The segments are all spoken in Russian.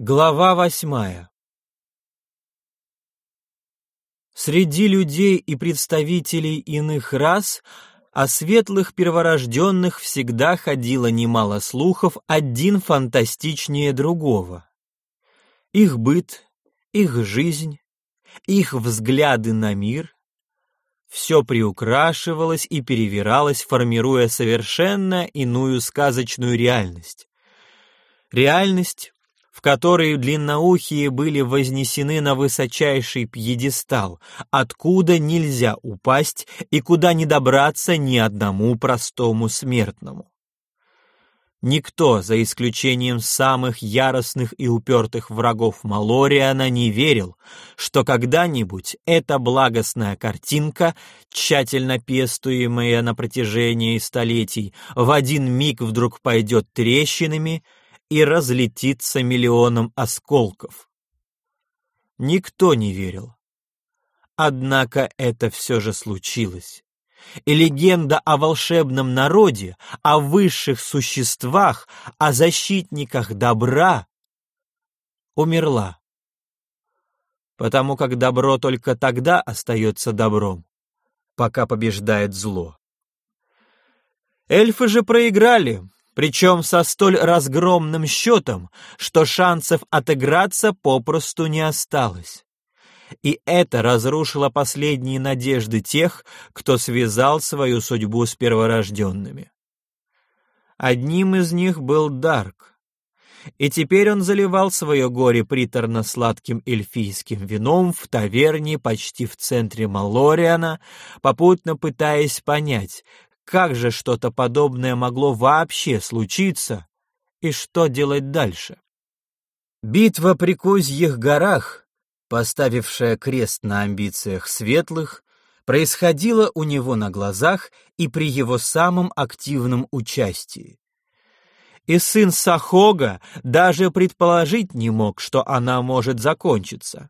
Глава восьмая Среди людей и представителей иных рас о светлых перворожденных всегда ходило немало слухов, один фантастичнее другого. Их быт, их жизнь, их взгляды на мир — все приукрашивалось и перевиралось, формируя совершенно иную сказочную реальность. Реальность, в которой длинноухие были вознесены на высочайший пьедестал, откуда нельзя упасть и куда не добраться ни одному простому смертному. Никто, за исключением самых яростных и упертых врагов Малориана, не верил, что когда-нибудь эта благостная картинка, тщательно пестуемая на протяжении столетий, в один миг вдруг пойдет трещинами — и разлетится миллионом осколков. Никто не верил. Однако это все же случилось. И легенда о волшебном народе, о высших существах, о защитниках добра умерла. Потому как добро только тогда остается добром, пока побеждает зло. Эльфы же проиграли, причем со столь разгромным счетом, что шансов отыграться попросту не осталось. И это разрушило последние надежды тех, кто связал свою судьбу с перворожденными. Одним из них был Дарк, и теперь он заливал свое горе приторно-сладким эльфийским вином в таверне почти в центре Малориана, попутно пытаясь понять, как же что-то подобное могло вообще случиться? И что делать дальше? Битва при Козьих горах, поставившая крест на амбициях светлых, происходила у него на глазах и при его самом активном участии. И сын Сахога даже предположить не мог, что она может закончиться.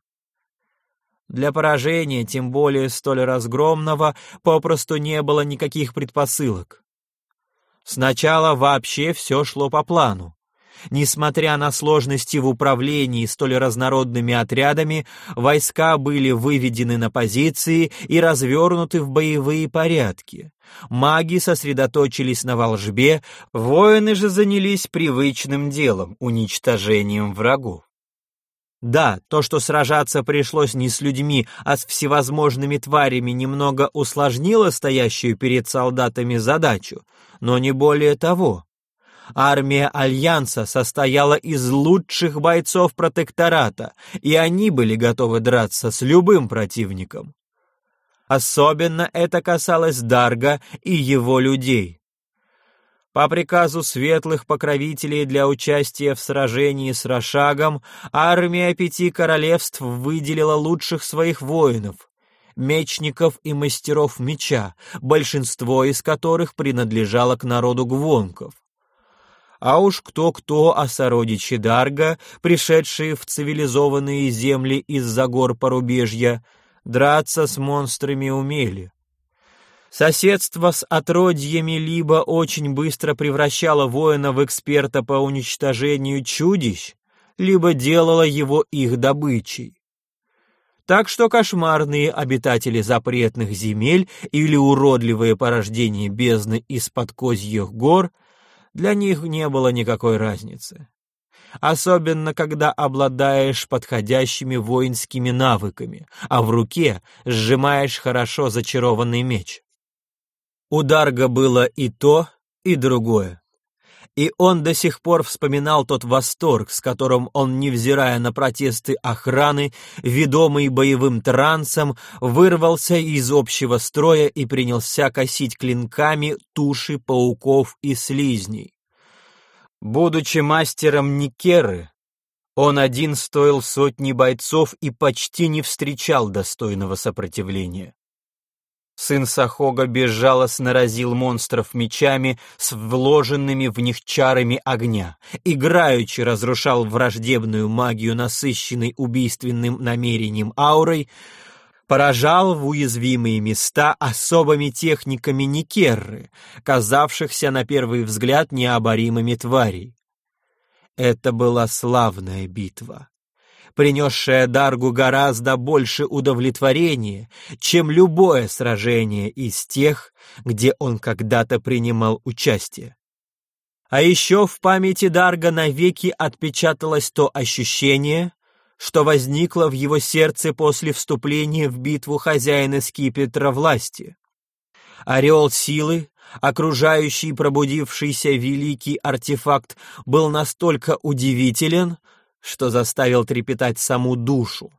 Для поражения, тем более столь разгромного, попросту не было никаких предпосылок. Сначала вообще все шло по плану. Несмотря на сложности в управлении столь разнородными отрядами, войска были выведены на позиции и развернуты в боевые порядки. Маги сосредоточились на волжбе, воины же занялись привычным делом — уничтожением врагов. Да, то, что сражаться пришлось не с людьми, а с всевозможными тварями, немного усложнило стоящую перед солдатами задачу, но не более того. Армия Альянса состояла из лучших бойцов протектората, и они были готовы драться с любым противником. Особенно это касалось Дарга и его людей. По приказу светлых покровителей для участия в сражении с Рошагом армия пяти королевств выделила лучших своих воинов, мечников и мастеров меча, большинство из которых принадлежало к народу гвонков. А уж кто-кто, а сородичи Дарга, пришедшие в цивилизованные земли из-за гор порубежья, драться с монстрами умели. Соседство с отродьями либо очень быстро превращало воина в эксперта по уничтожению чудищ, либо делало его их добычей. Так что кошмарные обитатели запретных земель или уродливые порождения бездны из-под козьих гор для них не было никакой разницы. Особенно, когда обладаешь подходящими воинскими навыками, а в руке сжимаешь хорошо зачарованный меч. У Дарга было и то, и другое. И он до сих пор вспоминал тот восторг, с которым он, невзирая на протесты охраны, ведомый боевым трансом, вырвался из общего строя и принялся косить клинками туши пауков и слизней. Будучи мастером Никеры, он один стоил сотни бойцов и почти не встречал достойного сопротивления. Сын Сахога безжалостно разил монстров мечами с вложенными в них чарами огня, играючи разрушал враждебную магию, насыщенной убийственным намерением аурой, поражал в уязвимые места особыми техниками Никерры, казавшихся на первый взгляд необоримыми тварей. Это была славная битва, принесшая Даргу гораздо больше удовлетворения, чем любое сражение из тех, где он когда-то принимал участие. А еще в памяти Дарга навеки отпечаталось то ощущение, что возникло в его сердце после вступления в битву хозяина скипетра власти. Орел силы, окружающий пробудившийся великий артефакт, был настолько удивителен, что заставил трепетать саму душу.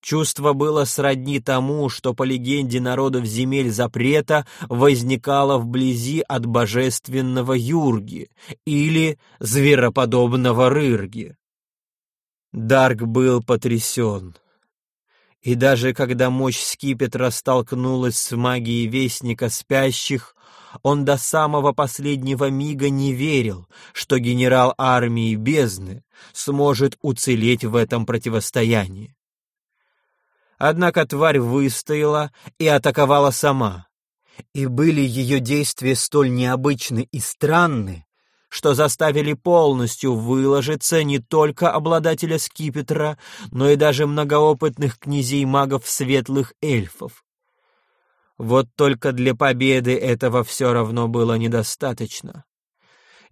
Чувство было сродни тому, что по легенде народов земель запрета возникало вблизи от божественного Юрги или звероподобного Рырги. Дарк был потрясен. И даже когда мощь скипетра столкнулась с магией Вестника Спящих, он до самого последнего мига не верил, что генерал армии Бездны сможет уцелеть в этом противостоянии. Однако тварь выстояла и атаковала сама. И были ее действия столь необычны и странны, что заставили полностью выложиться не только обладателя скипетра, но и даже многоопытных князей-магов светлых эльфов. Вот только для победы этого все равно было недостаточно.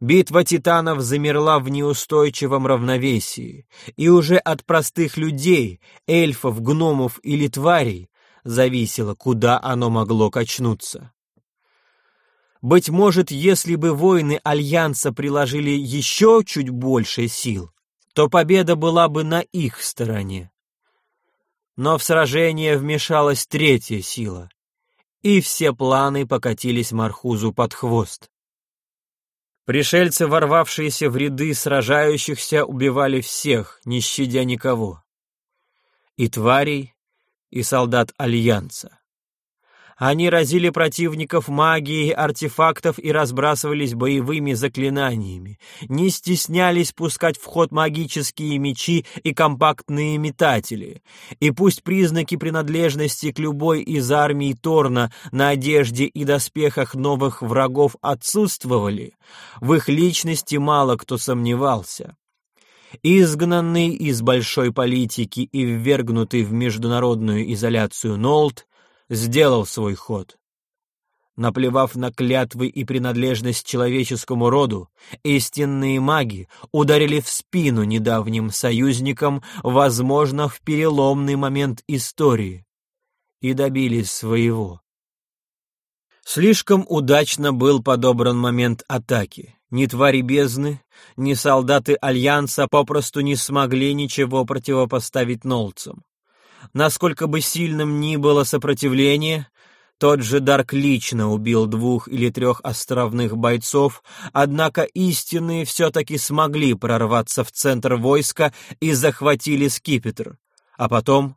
Битва титанов замерла в неустойчивом равновесии, и уже от простых людей, эльфов, гномов или тварей зависело, куда оно могло качнуться. Быть может, если бы воины Альянса приложили еще чуть больше сил, то победа была бы на их стороне. Но в сражение вмешалась третья сила, и все планы покатились Мархузу под хвост. Пришельцы, ворвавшиеся в ряды сражающихся, убивали всех, не щадя никого. И тварей, и солдат Альянса. Они разили противников магией артефактов и разбрасывались боевыми заклинаниями, не стеснялись пускать в ход магические мечи и компактные метатели. И пусть признаки принадлежности к любой из армий Торна на одежде и доспехах новых врагов отсутствовали, в их личности мало кто сомневался. Изгнанный из большой политики и ввергнутый в международную изоляцию Нолт сделал свой ход. Наплевав на клятвы и принадлежность человеческому роду, истинные маги ударили в спину недавним союзникам, возможно, в переломный момент истории, и добились своего. Слишком удачно был подобран момент атаки. Ни твари бездны, ни солдаты Альянса попросту не смогли ничего противопоставить нолцам. Насколько бы сильным ни было сопротивление, тот же Дарк лично убил двух или трех островных бойцов, однако истинные все-таки смогли прорваться в центр войска и захватили скипетр. А потом...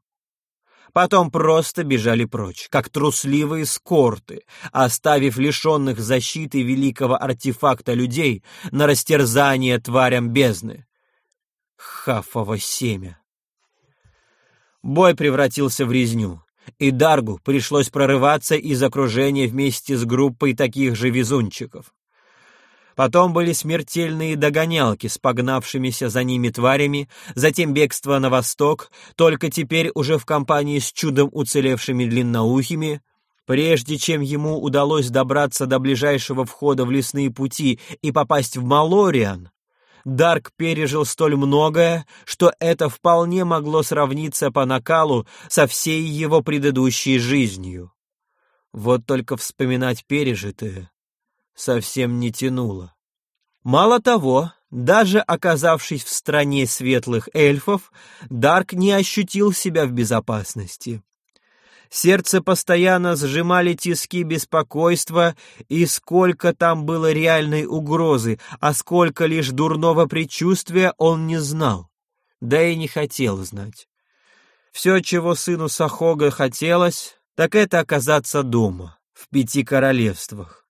Потом просто бежали прочь, как трусливые скорты, оставив лишенных защиты великого артефакта людей на растерзание тварям бездны. Хафово семя. Бой превратился в резню, и Даргу пришлось прорываться из окружения вместе с группой таких же везунчиков. Потом были смертельные догонялки с погнавшимися за ними тварями, затем бегство на восток, только теперь уже в компании с чудом уцелевшими длинноухими. Прежде чем ему удалось добраться до ближайшего входа в лесные пути и попасть в Малориан, Дарк пережил столь многое, что это вполне могло сравниться по накалу со всей его предыдущей жизнью. Вот только вспоминать пережитое совсем не тянуло. Мало того, даже оказавшись в стране светлых эльфов, Дарк не ощутил себя в безопасности. Сердце постоянно сжимали тиски беспокойства, и сколько там было реальной угрозы, а сколько лишь дурного предчувствия он не знал, да и не хотел знать. Все, чего сыну Сахога хотелось, так это оказаться дома, в пяти королевствах,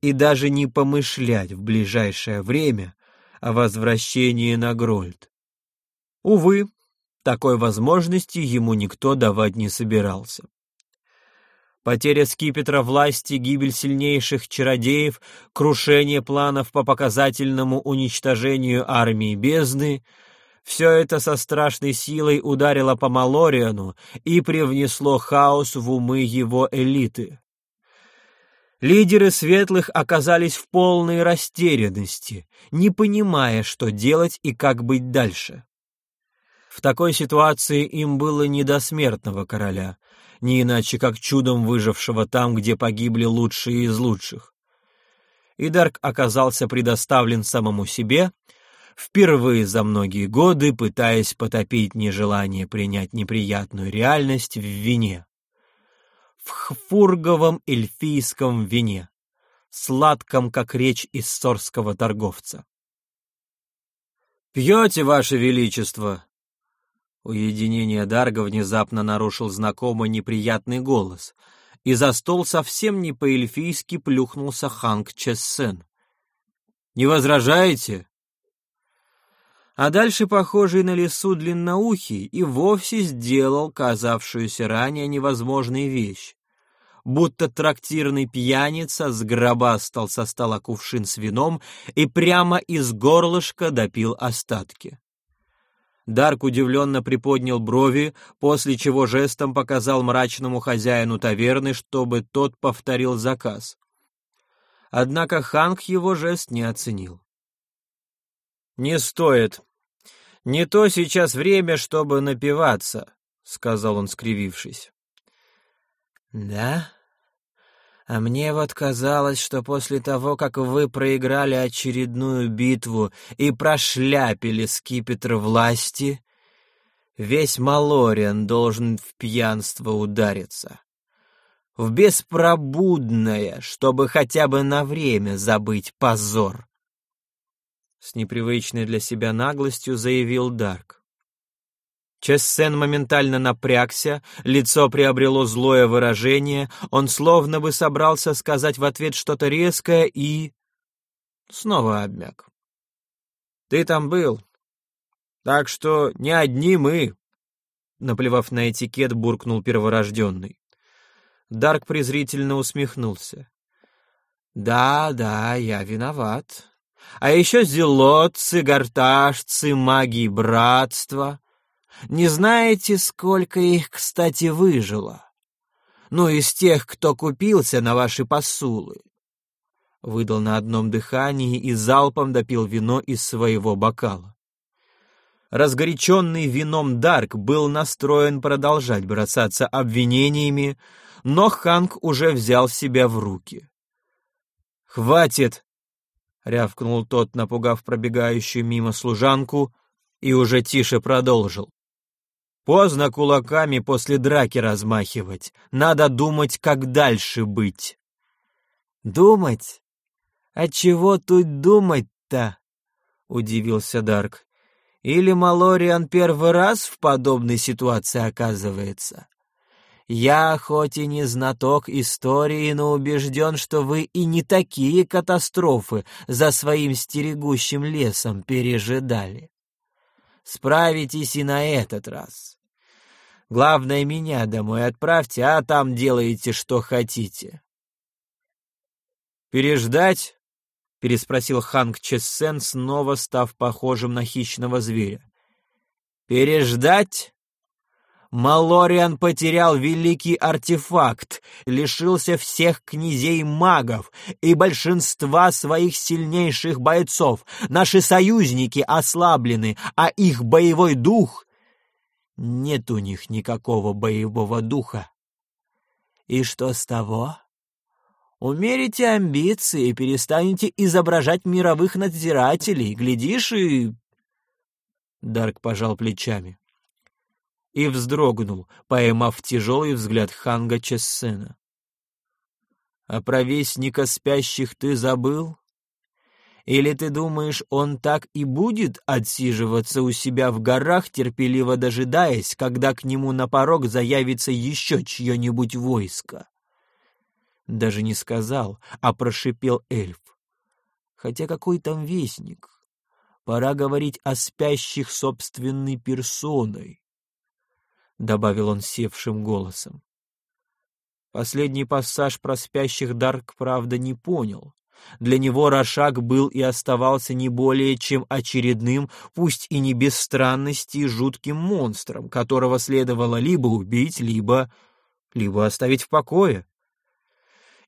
и даже не помышлять в ближайшее время о возвращении на Грольд. Увы, такой возможности ему никто давать не собирался. Потеря скипетра власти, гибель сильнейших чародеев, крушение планов по показательному уничтожению армии бездны — все это со страшной силой ударило по Малориану и привнесло хаос в умы его элиты. Лидеры светлых оказались в полной растерянности, не понимая, что делать и как быть дальше. В такой ситуации им было не до смертного короля, не иначе как чудом выжившего там, где погибли лучшие из лучших. Идарк оказался предоставлен самому себе, впервые за многие годы пытаясь потопить нежелание принять неприятную реальность в вине. В хфурговом эльфийском вине, сладком, как речь иссорского торговца. «Пьете, Ваше Величество?» Уединение Дарга внезапно нарушил знакомый неприятный голос, и за стол совсем не по-эльфийски плюхнулся Ханг Чессен. «Не возражаете?» А дальше похожий на лесу длинноухий и вовсе сделал казавшуюся ранее невозможной вещь. Будто трактирный пьяница сгробастал со стола кувшин с вином и прямо из горлышка допил остатки. Дарк удивленно приподнял брови, после чего жестом показал мрачному хозяину таверны, чтобы тот повторил заказ. Однако Ханг его жест не оценил. «Не стоит. Не то сейчас время, чтобы напиваться», — сказал он, скривившись. «Да? А мне вот казалось, что после того, как вы проиграли очередную битву и прошляпили скипетр власти, весь Малориан должен в пьянство удариться. В беспробудное, чтобы хотя бы на время забыть позор с непривычной для себя наглостью заявил Дарк. Чессен моментально напрягся, лицо приобрело злое выражение, он словно бы собрался сказать в ответ что-то резкое и... Снова обмяк. «Ты там был, так что не одни мы», — наплевав на этикет, буркнул перворожденный. Дарк презрительно усмехнулся. «Да, да, я виноват. А еще зелотцы, горташцы, маги братства. Не знаете, сколько их, кстати, выжило? Ну, из тех, кто купился на ваши посулы. Выдал на одном дыхании и залпом допил вино из своего бокала. Разгоряченный вином Дарк был настроен продолжать бросаться обвинениями, но Ханк уже взял себя в руки. «Хватит!» — рявкнул тот, напугав пробегающую мимо служанку, и уже тише продолжил. «Поздно кулаками после драки размахивать. Надо думать, как дальше быть». «Думать? А чего тут думать-то?» — удивился Дарк. «Или Малориан первый раз в подобной ситуации оказывается?» Я хоть и не знаток истории, но убежден, что вы и не такие катастрофы за своим стерегущим лесом пережидали. Справитесь и на этот раз. Главное, меня домой отправьте, а там делайте, что хотите. «Переждать?» — переспросил Ханг Чессен, снова став похожим на хищного зверя. «Переждать?» Малориан потерял великий артефакт, лишился всех князей-магов и большинства своих сильнейших бойцов. Наши союзники ослаблены, а их боевой дух... Нет у них никакого боевого духа. И что с того? Умерите амбиции и перестанете изображать мировых надзирателей. Глядишь и... Дарк пожал плечами и вздрогнул, поймав тяжелый взгляд Ханга Чессена. «А про вестника спящих ты забыл? Или ты думаешь, он так и будет отсиживаться у себя в горах, терпеливо дожидаясь, когда к нему на порог заявится еще чье-нибудь войско?» Даже не сказал, а прошипел эльф. Хотя какой там вестник? Пора говорить о спящих собственной персоной. — добавил он севшим голосом. Последний пассаж про спящих Дарк, правда, не понял. Для него Рошак был и оставался не более чем очередным, пусть и не без странностей, жутким монстром, которого следовало либо убить, либо... либо оставить в покое.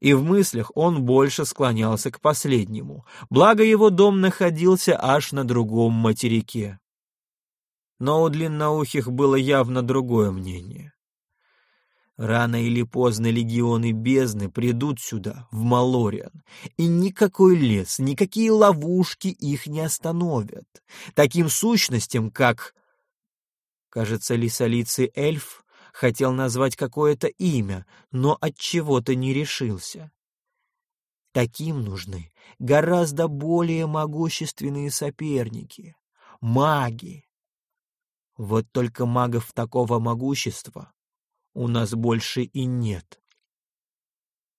И в мыслях он больше склонялся к последнему, благо его дом находился аж на другом материке. Но у длинноухих было явно другое мнение. Рано или поздно легионы бездны придут сюда, в Малориан, и никакой лес, никакие ловушки их не остановят. Таким сущностям, как... Кажется, лисолицый эльф хотел назвать какое-то имя, но от чего-то не решился. Таким нужны гораздо более могущественные соперники — маги. Вот только магов такого могущества у нас больше и нет.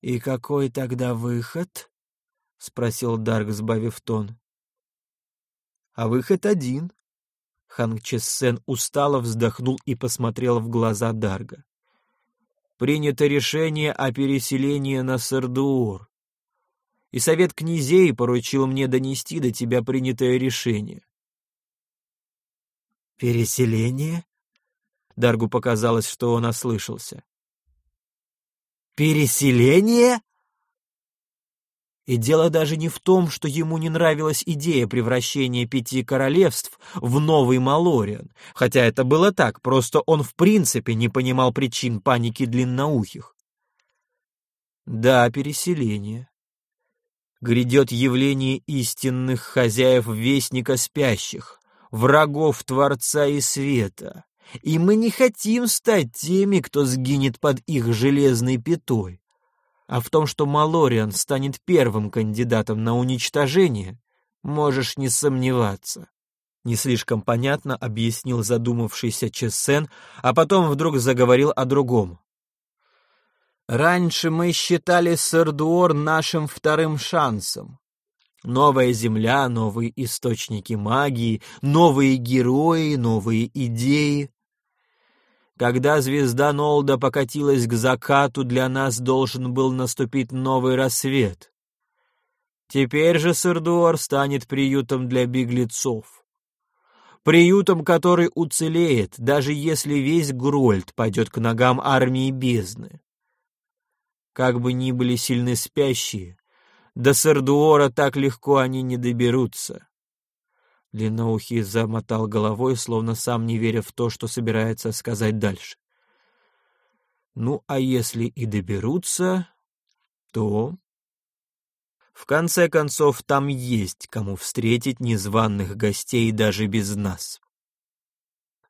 «И какой тогда выход?» — спросил Дарк, сбавив тон. «А выход один». Ханг Чессен устало вздохнул и посмотрел в глаза Дарга. «Принято решение о переселении на Сардуур, и совет князей поручил мне донести до тебя принятое решение». «Переселение?» Даргу показалось, что он ослышался. «Переселение?» И дело даже не в том, что ему не нравилась идея превращения пяти королевств в новый Малориан, хотя это было так, просто он в принципе не понимал причин паники длинноухих. Да, переселение. Грядет явление истинных хозяев Вестника Спящих, врагов Творца и Света, и мы не хотим стать теми, кто сгинет под их железной пятой. А в том, что Малориан станет первым кандидатом на уничтожение, можешь не сомневаться. Не слишком понятно объяснил задумавшийся Чесен, а потом вдруг заговорил о другом. Раньше мы считали Сардуор нашим вторым шансом. Новая земля, новые источники магии, новые герои, новые идеи. Когда звезда Нолда покатилась к закату, для нас должен был наступить новый рассвет. Теперь же Сырдуор станет приютом для беглецов. Приютом, который уцелеет, даже если весь Грольд пойдет к ногам армии бездны. Как бы ни были сильны спящие, до Сырдуора так легко они не доберутся. Длинноухий замотал головой, словно сам не веря в то, что собирается сказать дальше. Ну, а если и доберутся, то... В конце концов, там есть кому встретить незваных гостей даже без нас.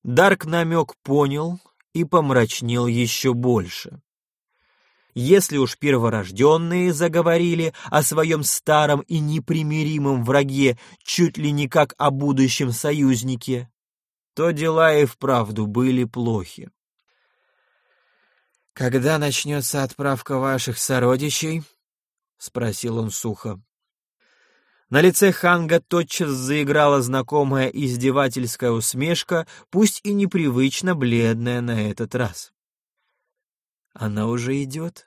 Дарк намек понял и помрачнел еще больше. Если уж перворожденные заговорили о своем старом и непримиримом враге чуть ли не как о будущем союзнике, то дела и вправду были плохи. «Когда начнется отправка ваших сородичей?» — спросил он сухо. На лице Ханга тотчас заиграла знакомая издевательская усмешка, пусть и непривычно бледная на этот раз. «Она уже идет?»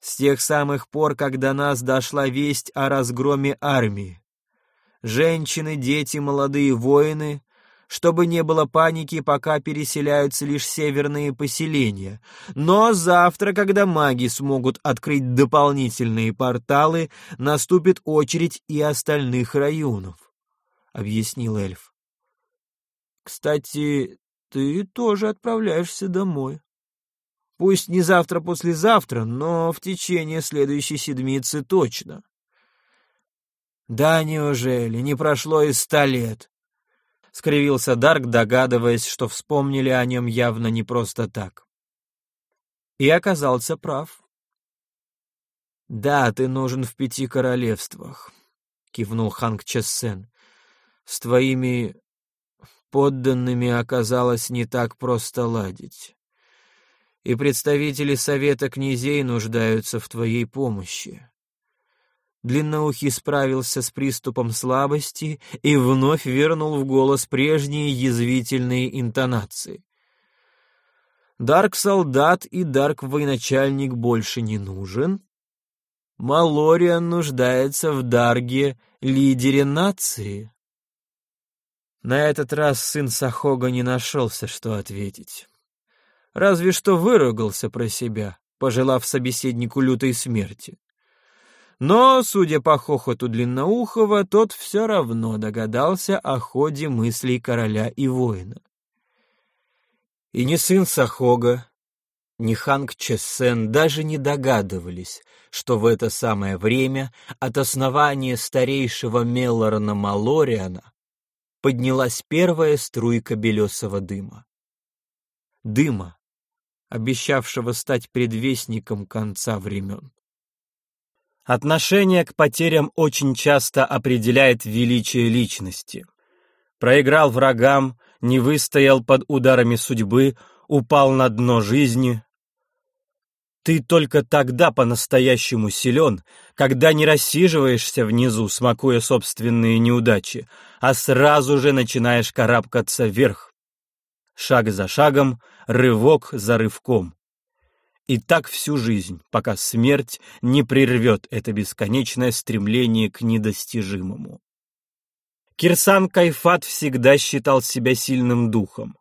С тех самых пор, когда нас дошла весть о разгроме армии. Женщины, дети, молодые воины, чтобы не было паники, пока переселяются лишь северные поселения. Но завтра, когда маги смогут открыть дополнительные порталы, наступит очередь и остальных районов, — объяснил эльф. Кстати, ты тоже отправляешься домой. Пусть не завтра-послезавтра, но в течение следующей седмицы точно. «Да неужели? Не прошло и ста лет?» — скривился Дарк, догадываясь, что вспомнили о нем явно не просто так. И оказался прав. «Да, ты нужен в пяти королевствах», — кивнул Ханг Чессен. «С твоими подданными оказалось не так просто ладить и представители Совета князей нуждаются в твоей помощи. Длинноухий справился с приступом слабости и вновь вернул в голос прежние язвительные интонации. Дарк-солдат и Дарк-военачальник больше не нужен. Малориан нуждается в Дарге, лидере нации. На этот раз сын Сахога не нашелся, что ответить. Разве что выругался про себя, пожелав собеседнику лютой смерти. Но, судя по хохоту Длинноухова, тот все равно догадался о ходе мыслей короля и воина. И ни сын Сахога, ни Ханг Чессен даже не догадывались, что в это самое время от основания старейшего Меллорна Малориана поднялась первая струйка белесого дыма. Дыма, обещавшего стать предвестником конца времен. Отношение к потерям очень часто определяет величие личности. Проиграл врагам, не выстоял под ударами судьбы, упал на дно жизни. Ты только тогда по-настоящему силен, когда не рассиживаешься внизу, смакуя собственные неудачи, а сразу же начинаешь карабкаться вверх. Шаг за шагом, рывок за рывком. И так всю жизнь, пока смерть не прервет это бесконечное стремление к недостижимому. Кирсан Кайфат всегда считал себя сильным духом.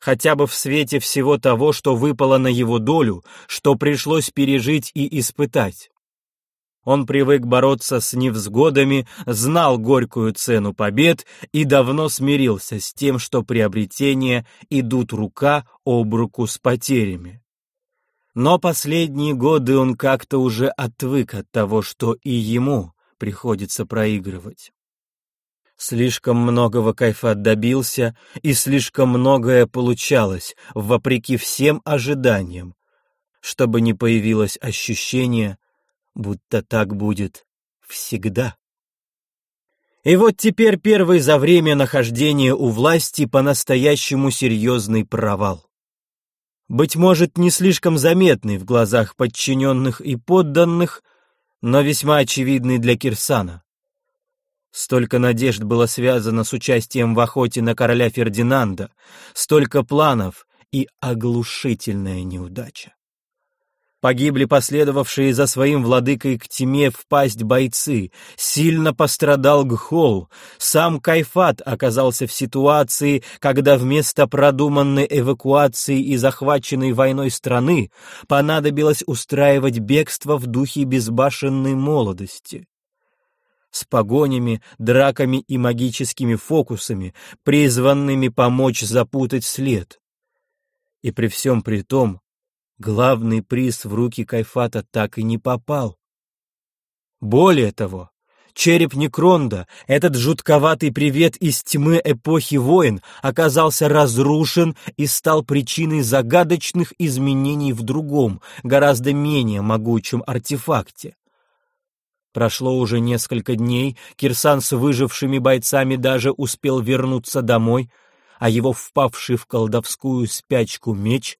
Хотя бы в свете всего того, что выпало на его долю, что пришлось пережить и испытать. Он привык бороться с невзгодами, знал горькую цену побед и давно смирился с тем, что приобретения идут рука об руку с потерями. Но последние годы он как-то уже отвык от того, что и ему приходится проигрывать. Слишком многого кайфа добился, и слишком многое получалось, вопреки всем ожиданиям, чтобы не появилось ощущение, будто так будет всегда. И вот теперь первый за время нахождения у власти по-настоящему серьезный провал. Быть может, не слишком заметный в глазах подчиненных и подданных, но весьма очевидный для Кирсана. Столько надежд было связано с участием в охоте на короля Фердинанда, столько планов и оглушительная неудача. Погибли последовавшие за своим владыкой к тьме впасть бойцы, сильно пострадал Гхол, сам Кайфат оказался в ситуации, когда вместо продуманной эвакуации и захваченной войной страны понадобилось устраивать бегство в духе безбашенной молодости. С погонями, драками и магическими фокусами, призванными помочь запутать след. И при всем при том, главный приз в руки Кайфата так и не попал. Более того, череп Некронда, этот жутковатый привет из тьмы эпохи войн, оказался разрушен и стал причиной загадочных изменений в другом, гораздо менее могучем артефакте. Прошло уже несколько дней, Кирсан с выжившими бойцами даже успел вернуться домой, а его впавший в колдовскую спячку меч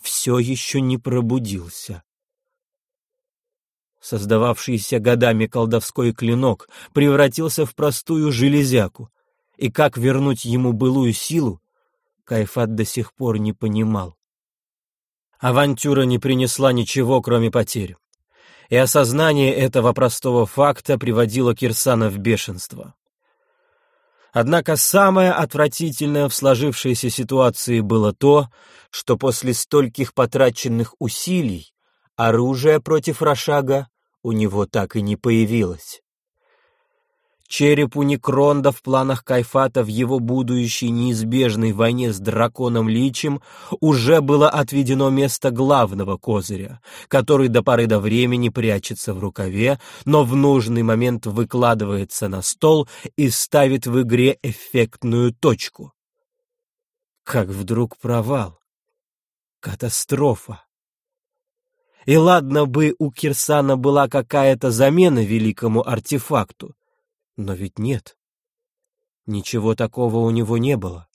все еще не пробудился. Создававшийся годами колдовской клинок превратился в простую железяку, и как вернуть ему былую силу, Кайфат до сих пор не понимал. Авантюра не принесла ничего, кроме потерь и осознание этого простого факта приводило Кирсана в бешенство. Однако самое отвратительное в сложившейся ситуации было то, что после стольких потраченных усилий оружие против Рошага у него так и не появилось. Черепу Некронда в планах Кайфата в его будущей неизбежной войне с драконом Личем уже было отведено место главного козыря, который до поры до времени прячется в рукаве, но в нужный момент выкладывается на стол и ставит в игре эффектную точку. Как вдруг провал. Катастрофа. И ладно бы у Кирсана была какая-то замена великому артефакту, но ведь нет. Ничего такого у него не было.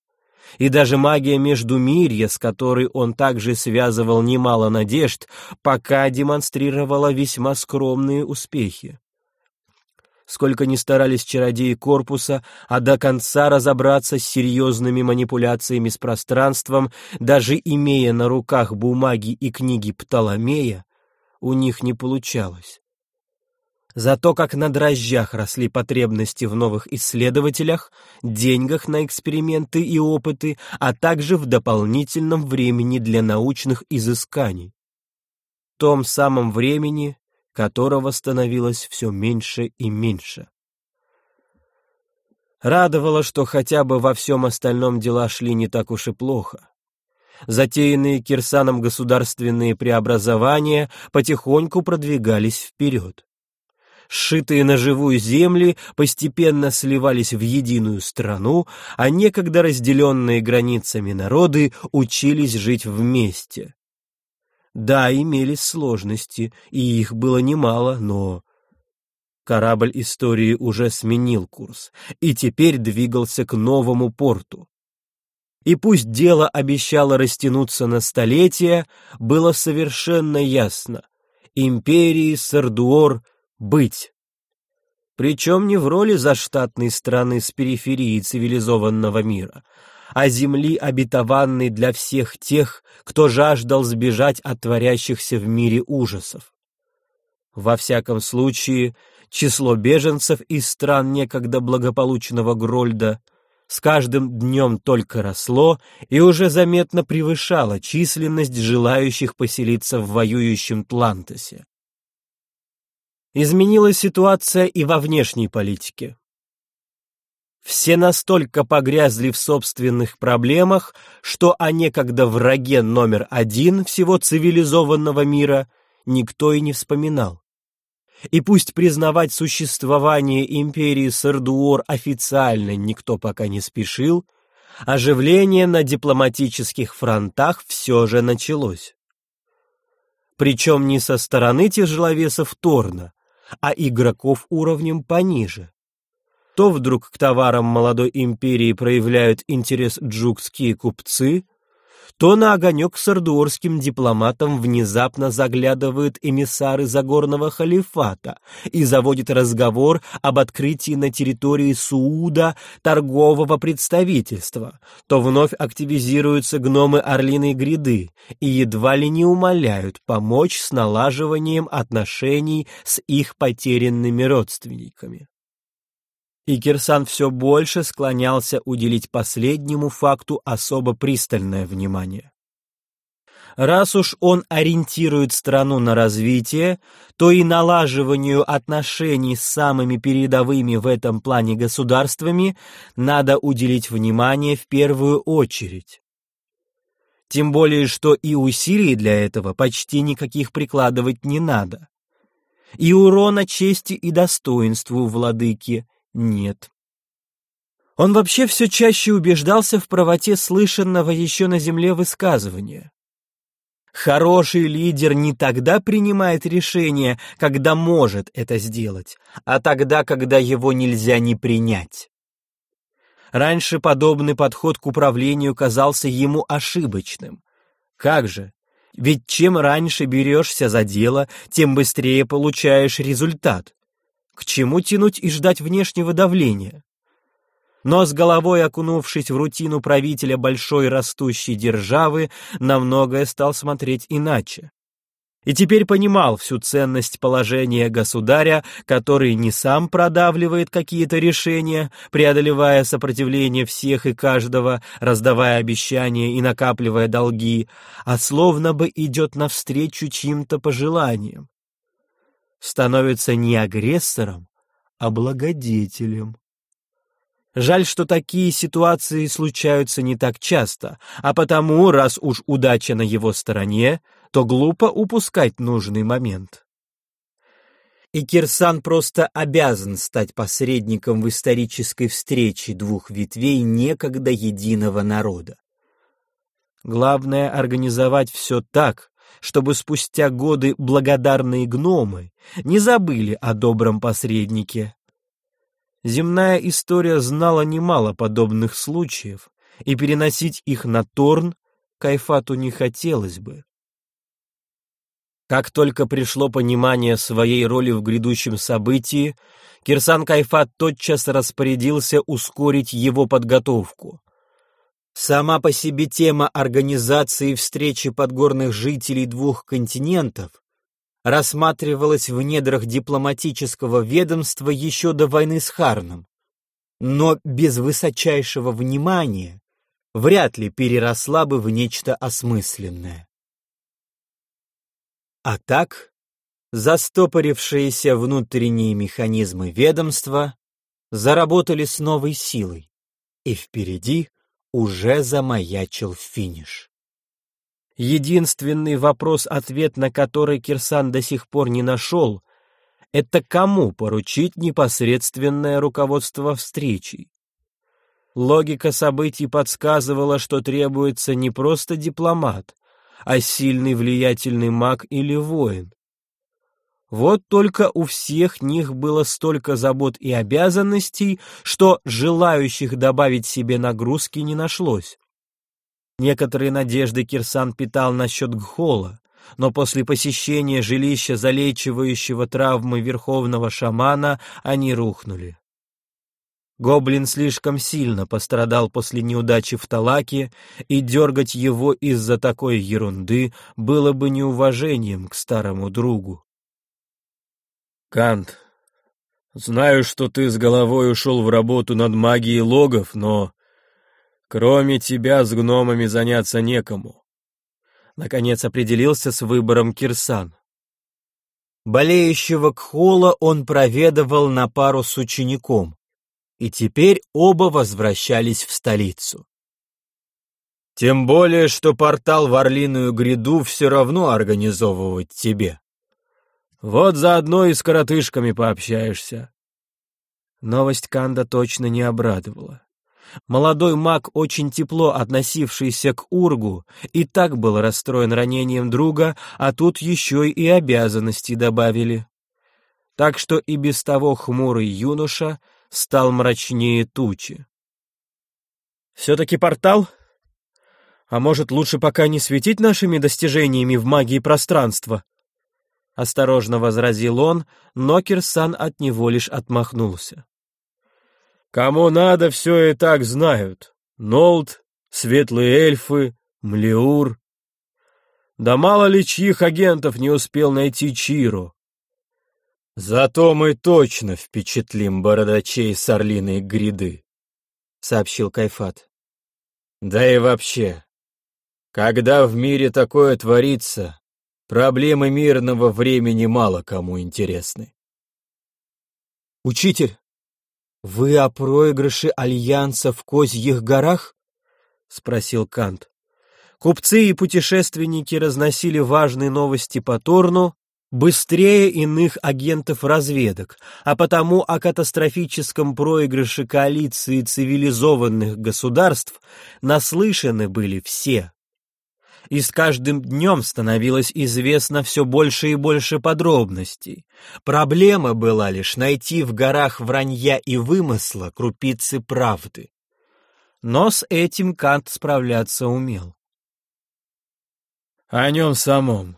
И даже магия Междумирья, с которой он также связывал немало надежд, пока демонстрировала весьма скромные успехи. Сколько ни старались чародеи корпуса, а до конца разобраться с серьезными манипуляциями с пространством, даже имея на руках бумаги и книги Птоломея, у них не получалось. Зато как на дрожжах росли потребности в новых исследователях, деньгах на эксперименты и опыты, а также в дополнительном времени для научных изысканий. Том самом времени, которого становилось все меньше и меньше. Радовало, что хотя бы во всем остальном дела шли не так уж и плохо. Затеянные Кирсаном государственные преобразования потихоньку продвигались вперед. Сшитые на живую земли постепенно сливались в единую страну, а некогда разделенные границами народы учились жить вместе. Да, имелись сложности, и их было немало, но... Корабль истории уже сменил курс и теперь двигался к новому порту. И пусть дело обещало растянуться на столетия, было совершенно ясно — империи Сардуор быть. Причем не в роли заштатной страны с периферии цивилизованного мира, а земли, обетованной для всех тех, кто жаждал сбежать от творящихся в мире ужасов. Во всяком случае, число беженцев из стран некогда благополучного Грольда с каждым днем только росло и уже заметно превышало численность желающих поселиться в воюющем Тлантосе. Изменилась ситуация и во внешней политике. Все настолько погрязли в собственных проблемах, что о некогда враге номер один всего цивилизованного мира никто и не вспоминал. И пусть признавать существование империи Сардуор официально никто пока не спешил, оживление на дипломатических фронтах все же началось. Причем не со стороны тяжеловесов Торна, а игроков уровнем пониже. То вдруг к товарам молодой империи проявляют интерес джукские купцы, то на огонек сардуорским дипломатам внезапно заглядывают эмиссары Загорного халифата и заводят разговор об открытии на территории Сауда торгового представительства, то вновь активизируются гномы Орлиной гряды и едва ли не умоляют помочь с налаживанием отношений с их потерянными родственниками и Кирсан все больше склонялся уделить последнему факту особо пристальное внимание. Раз уж он ориентирует страну на развитие, то и налаживанию отношений с самыми передовыми в этом плане государствами надо уделить внимание в первую очередь. Тем более, что и усилий для этого почти никаких прикладывать не надо. И урона чести и достоинству владыки нет. Он вообще все чаще убеждался в правоте слышанного еще на земле высказывания. Хороший лидер не тогда принимает решение, когда может это сделать, а тогда, когда его нельзя не принять. Раньше подобный подход к управлению казался ему ошибочным. Как же? Ведь чем раньше берешься за дело, тем быстрее получаешь результат. К чему тянуть и ждать внешнего давления? Но с головой окунувшись в рутину правителя большой растущей державы, на многое стал смотреть иначе. И теперь понимал всю ценность положения государя, который не сам продавливает какие-то решения, преодолевая сопротивление всех и каждого, раздавая обещания и накапливая долги, а словно бы идет навстречу чьим-то пожеланиям становится не агрессором, а благодетелем. Жаль, что такие ситуации случаются не так часто, а потому, раз уж удача на его стороне, то глупо упускать нужный момент. И Кирсан просто обязан стать посредником в исторической встрече двух ветвей некогда единого народа. Главное — организовать все так, чтобы спустя годы благодарные гномы не забыли о добром посреднике. Земная история знала немало подобных случаев, и переносить их на Торн Кайфату не хотелось бы. Как только пришло понимание своей роли в грядущем событии, Кирсан Кайфат тотчас распорядился ускорить его подготовку. Сама по себе тема организации встречи подгорных жителей двух континентов рассматривалась в недрах дипломатического ведомства еще до войны с Харном, но без высочайшего внимания вряд ли переросла бы в нечто осмысленное. А так, застопорившиеся внутренние механизмы ведомства заработали с новой силой, и впереди уже замаячил финиш. Единственный вопрос-ответ на который Кирсан до сих пор не нашел, это кому поручить непосредственное руководство встречей. Логика событий подсказывала, что требуется не просто дипломат, а сильный влиятельный маг или воин. Вот только у всех них было столько забот и обязанностей, что желающих добавить себе нагрузки не нашлось. Некоторые надежды Кирсан питал насчет Гхола, но после посещения жилища залечивающего травмы верховного шамана они рухнули. Гоблин слишком сильно пострадал после неудачи в Талаке, и дергать его из-за такой ерунды было бы неуважением к старому другу. «Кант, знаю, что ты с головой ушел в работу над магией логов, но кроме тебя с гномами заняться некому». Наконец определился с выбором Кирсан. Болеющего Кхола он проведывал на пару с учеником и теперь оба возвращались в столицу. Тем более, что портал в Орлиную гряду все равно организовывать тебе. Вот заодно и с коротышками пообщаешься. Новость Канда точно не обрадовала. Молодой маг, очень тепло относившийся к Ургу, и так был расстроен ранением друга, а тут еще и обязанности добавили. Так что и без того хмурый юноша стал мрачнее тучи. «Все-таки портал? А может, лучше пока не светить нашими достижениями в магии пространства?» Осторожно возразил он, но Кирсан от него лишь отмахнулся. «Кому надо, все и так знают. Нолд, светлые эльфы, Млеур. Да мало ли чьих агентов не успел найти Чиру. «Зато мы точно впечатлим бородачей с орлиной гряды», — сообщил Кайфат. «Да и вообще, когда в мире такое творится, проблемы мирного времени мало кому интересны». «Учитель, вы о проигрыше Альянса в Козьих горах?» — спросил Кант. Купцы и путешественники разносили важные новости по Торну, быстрее иных агентов разведок, а потому о катастрофическом проигрыше коалиции цивилизованных государств наслышаны были все. И с каждым днем становилось известно все больше и больше подробностей. Проблема была лишь найти в горах вранья и вымысла крупицы правды. Но с этим Кант справляться умел. «О нем самом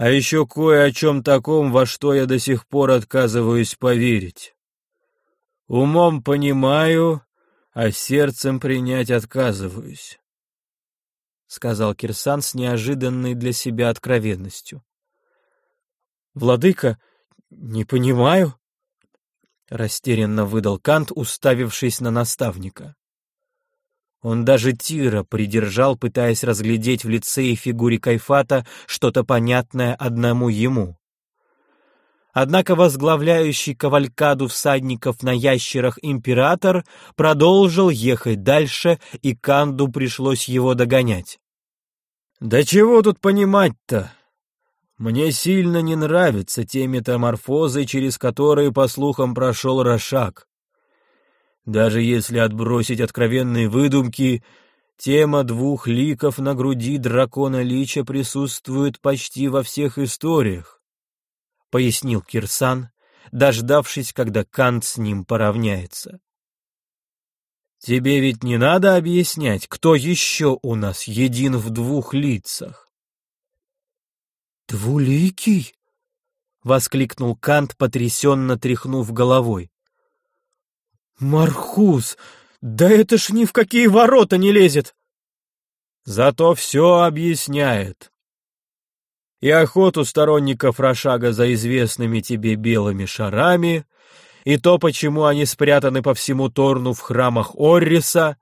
а еще кое о чем таком, во что я до сих пор отказываюсь поверить. Умом понимаю, а сердцем принять отказываюсь», — сказал Кирсан с неожиданной для себя откровенностью. «Владыка, не понимаю», — растерянно выдал Кант, уставившись на наставника. Он даже Тира придержал, пытаясь разглядеть в лице и фигуре Кайфата что-то понятное одному ему. Однако возглавляющий кавалькаду всадников на ящерах император продолжил ехать дальше, и Канду пришлось его догонять. «Да чего тут понимать-то? Мне сильно не нравятся те метаморфозы, через которые, по слухам, прошел Рошак. Даже если отбросить откровенные выдумки, тема двух ликов на груди дракона Лича присутствует почти во всех историях, — пояснил Кирсан, дождавшись, когда Кант с ним поравняется. «Тебе ведь не надо объяснять, кто еще у нас един в двух лицах?» «Двуликий?» — воскликнул Кант, потрясенно тряхнув головой. «Мархус, да это ж ни в какие ворота не лезет!» «Зато все объясняет», и охоту сторонников Рошага за известными тебе белыми шарами, и то, почему они спрятаны по всему Торну в храмах Орриса,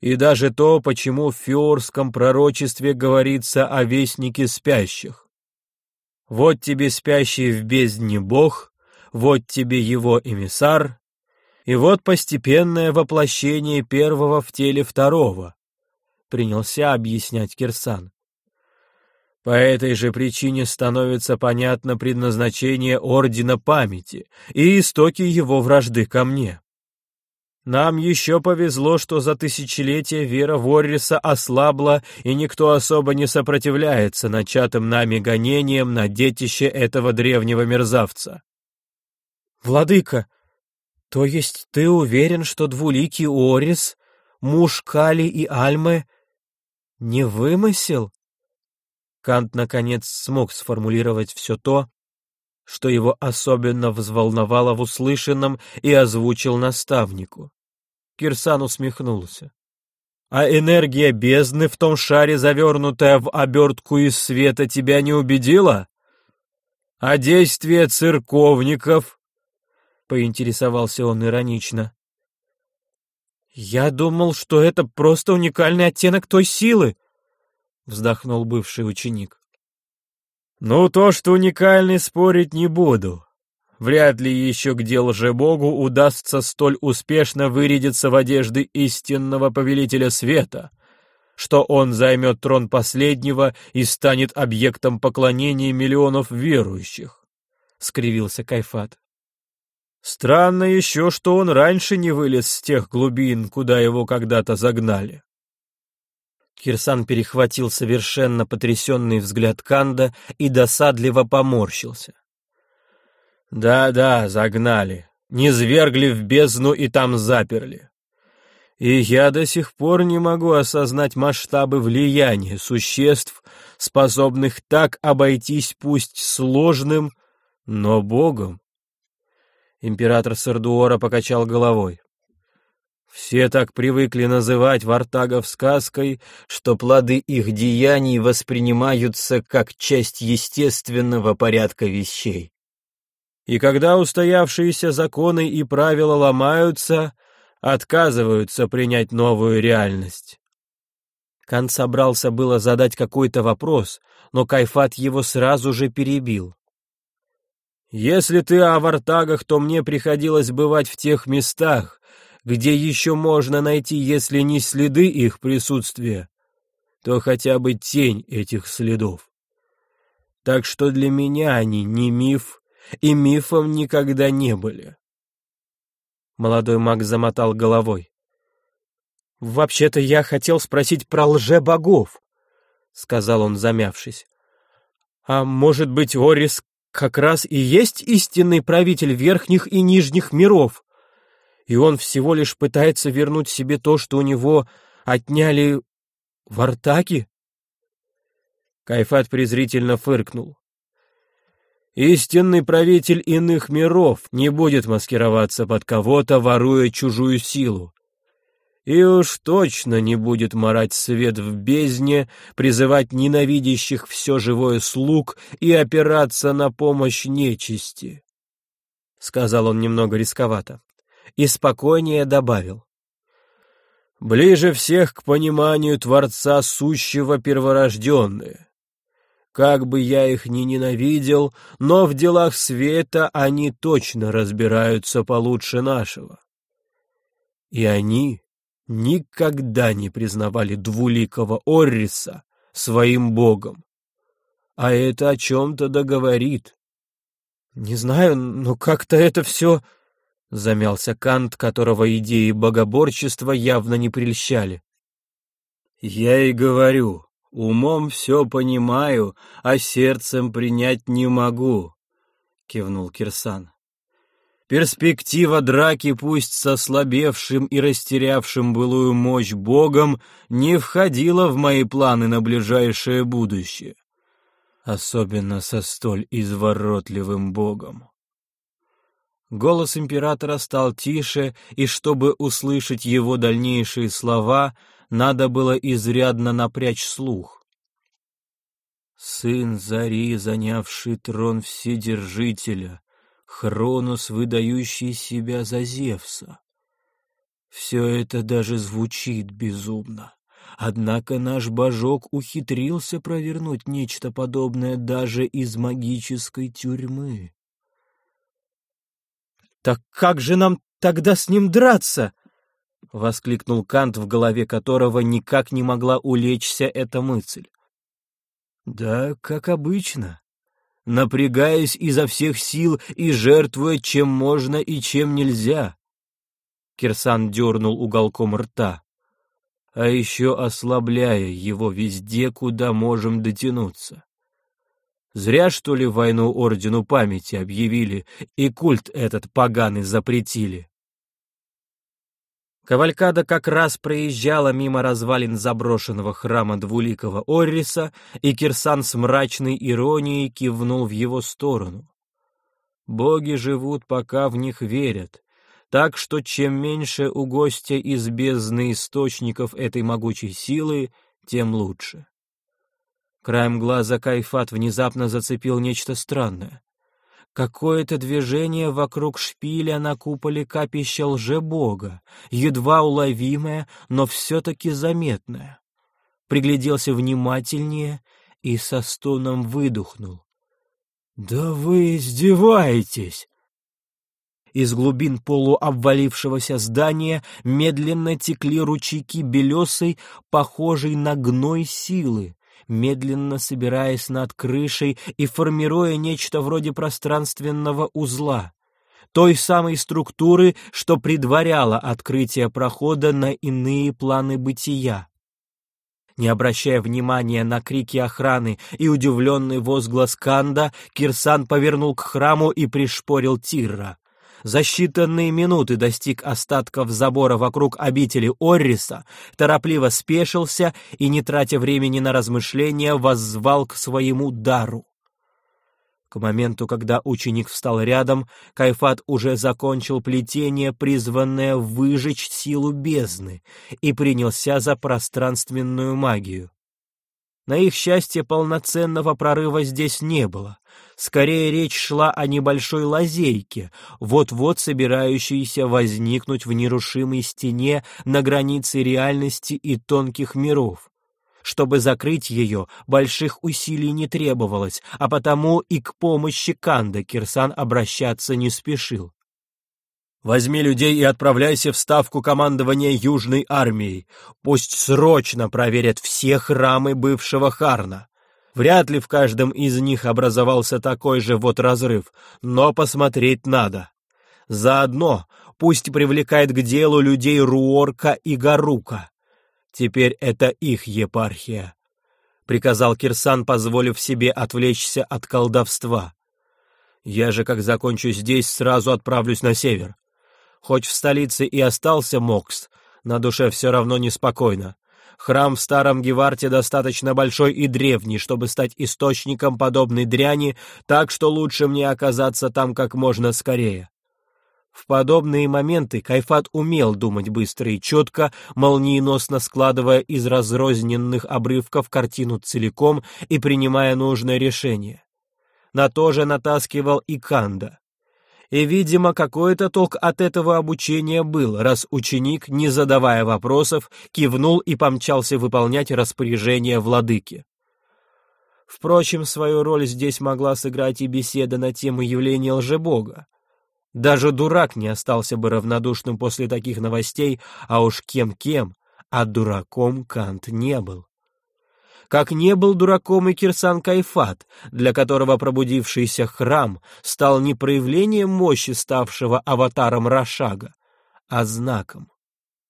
и даже то, почему в фиорском пророчестве говорится о вестнике спящих. Вот тебе спящий в бездне Бог, вот тебе его эмиссар, и вот постепенное воплощение первого в теле второго, принялся объяснять Кирсан. По этой же причине становится понятно предназначение Ордена Памяти и истоки его вражды ко мне. Нам еще повезло, что за тысячелетия вера Ворриса ослабла, и никто особо не сопротивляется начатым нами гонениям на детище этого древнего мерзавца. «Владыка, то есть ты уверен, что двуликий Орис, муж Кали и Альмы, не вымысел?» Кант, наконец, смог сформулировать все то, что его особенно взволновало в услышанном и озвучил наставнику. Кирсан усмехнулся. «А энергия бездны в том шаре, завернутая в обертку из света, тебя не убедила? А действие церковников?» — поинтересовался он иронично. «Я думал, что это просто уникальный оттенок той силы, — вздохнул бывший ученик. «Ну, то, что уникальный, спорить не буду. Вряд ли еще где лжебогу удастся столь успешно вырядиться в одежды истинного повелителя света, что он займет трон последнего и станет объектом поклонения миллионов верующих», — скривился Кайфат. «Странно еще, что он раньше не вылез с тех глубин, куда его когда-то загнали». Кирсан перехватил совершенно потрясенный взгляд Канда и досадливо поморщился. «Да-да, загнали, не свергли в бездну и там заперли. И я до сих пор не могу осознать масштабы влияния существ, способных так обойтись пусть сложным, но Богом». Император Сардуора покачал головой. Все так привыкли называть вартагов сказкой, что плоды их деяний воспринимаются как часть естественного порядка вещей. И когда устоявшиеся законы и правила ломаются, отказываются принять новую реальность. Кан собрался было задать какой-то вопрос, но Кайфат его сразу же перебил. «Если ты о вартагах, то мне приходилось бывать в тех местах, где еще можно найти, если не следы их присутствия, то хотя бы тень этих следов. Так что для меня они не миф, и мифом никогда не были. Молодой маг замотал головой. «Вообще-то я хотел спросить про лже-богов», — сказал он, замявшись. «А может быть, Орис как раз и есть истинный правитель верхних и нижних миров?» И он всего лишь пытается вернуть себе то, что у него отняли в Артаке? Кайфат презрительно фыркнул. Истинный правитель иных миров не будет маскироваться под кого-то, воруя чужую силу. И уж точно не будет марать свет в бездне, призывать ненавидящих все живое слуг и опираться на помощь нечисти. Сказал он немного рисковато и спокойнее добавил. «Ближе всех к пониманию Творца сущего перворожденные. Как бы я их ни ненавидел, но в делах света они точно разбираются получше нашего. И они никогда не признавали двуликого Орриса своим богом. А это о чем-то договорит. Не знаю, но как-то это все Замялся Кант, которого идеи богоборчества явно не прельщали. «Я и говорю, умом все понимаю, а сердцем принять не могу», — кивнул Кирсан. Перспектива драки пусть со слабевшим и растерявшим былую мощь богом не входила в мои планы на ближайшее будущее. особенно со столь изворотливым богом. Голос императора стал тише, и чтобы услышать его дальнейшие слова, надо было изрядно напрячь слух. Сын Зари, занявший трон Вседержителя, Хронос, выдающий себя за Зевса. Все это даже звучит безумно. Однако наш божок ухитрился провернуть нечто подобное даже из магической тюрьмы. «Так как же нам тогда с ним драться?» — воскликнул Кант, в голове которого никак не могла улечься эта мысль. «Да, как обычно. Напрягаясь изо всех сил и жертвуя чем можно и чем нельзя». Кирсан дернул уголком рта. «А еще ослабляя его везде, куда можем дотянуться. Зря, что ли, войну Ордену Памяти объявили и культ этот поганый запретили. Кавалькада как раз проезжала мимо развалин заброшенного храма двуликого Орриса, и Кирсан с мрачной иронией кивнул в его сторону. Боги живут, пока в них верят, так что чем меньше у гостя из бездны источников этой могучей силы, тем лучше. Краем глаза Кайфат внезапно зацепил нечто странное. Какое-то движение вокруг шпиля на куполе капища лжебога, едва уловимое, но все-таки заметное. Пригляделся внимательнее и со стоном выдохнул. «Да вы издеваетесь!» Из глубин полуобвалившегося здания медленно текли ручейки белесой, похожей на гной силы, медленно собираясь над крышей и формируя нечто вроде пространственного узла, той самой структуры, что предваряло открытие прохода на иные планы бытия. Не обращая внимания на крики охраны и удивленный возглас Канда, Кирсан повернул к храму и пришпорил Тирра за считанные минуты достиг остатков забора вокруг обители Орриса, торопливо спешился и, не тратя времени на размышления, воззвал к своему дару. К моменту, когда ученик встал рядом, Кайфат уже закончил плетение, призванное выжечь силу бездны, и принялся за пространственную магию. На их счастье полноценного прорыва здесь не было. Скорее речь шла о небольшой лазейке, вот-вот собирающейся возникнуть в нерушимой стене на границе реальности и тонких миров. Чтобы закрыть ее, больших усилий не требовалось, а потому и к помощи Канда Кирсан обращаться не спешил. Возьми людей и отправляйся в ставку командования Южной армией. Пусть срочно проверят все храмы бывшего Харна. Вряд ли в каждом из них образовался такой же вот разрыв, но посмотреть надо. Заодно пусть привлекает к делу людей Руорка и Гарука. Теперь это их епархия. Приказал Кирсан, позволив себе отвлечься от колдовства. Я же, как закончу здесь, сразу отправлюсь на север. Хоть в столице и остался Мокс, на душе все равно неспокойно. Храм в Старом Геварте достаточно большой и древний, чтобы стать источником подобной дряни, так что лучше мне оказаться там как можно скорее. В подобные моменты Кайфат умел думать быстро и четко, молниеносно складывая из разрозненных обрывков картину целиком и принимая нужное решение. На то же натаскивал и Канда. И, видимо, какой-то толк от этого обучения был, раз ученик, не задавая вопросов, кивнул и помчался выполнять распоряжение владыки. Впрочем, свою роль здесь могла сыграть и беседа на тему явления лжебога. Даже дурак не остался бы равнодушным после таких новостей, а уж кем-кем, а дураком Кант не был как не был дураком и Кирсан Кайфат, для которого пробудившийся храм стал не проявлением мощи ставшего аватаром Рошага, а знаком,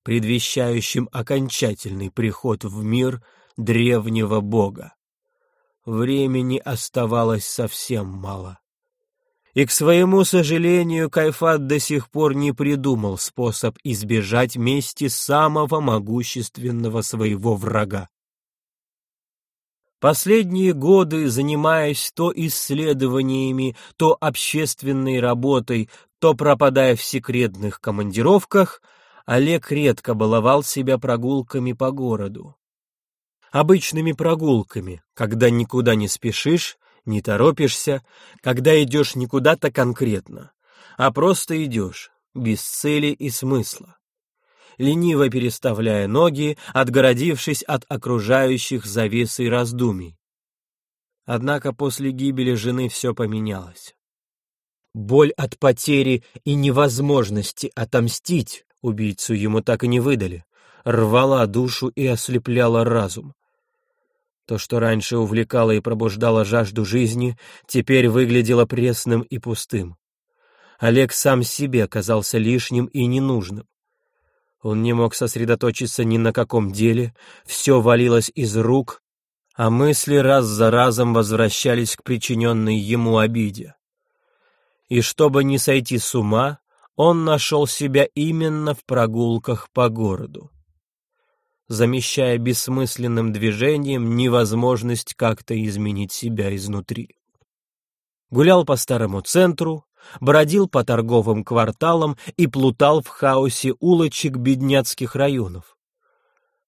предвещающим окончательный приход в мир древнего бога. Времени оставалось совсем мало. И, к своему сожалению, Кайфат до сих пор не придумал способ избежать мести самого могущественного своего врага. Последние годы, занимаясь то исследованиями, то общественной работой, то пропадая в секретных командировках, Олег редко баловал себя прогулками по городу. Обычными прогулками, когда никуда не спешишь, не торопишься, когда идешь не куда-то конкретно, а просто идешь, без цели и смысла лениво переставляя ноги, отгородившись от окружающих завесой раздумий. Однако после гибели жены все поменялось. Боль от потери и невозможности отомстить убийцу ему так и не выдали, рвала душу и ослепляла разум. То, что раньше увлекало и пробуждало жажду жизни, теперь выглядело пресным и пустым. Олег сам себе казался лишним и ненужным. Он не мог сосредоточиться ни на каком деле, все валилось из рук, а мысли раз за разом возвращались к причиненной ему обиде. И чтобы не сойти с ума, он нашел себя именно в прогулках по городу, замещая бессмысленным движением невозможность как-то изменить себя изнутри. Гулял по старому центру, бродил по торговым кварталам и плутал в хаосе улочек бедняцких районов.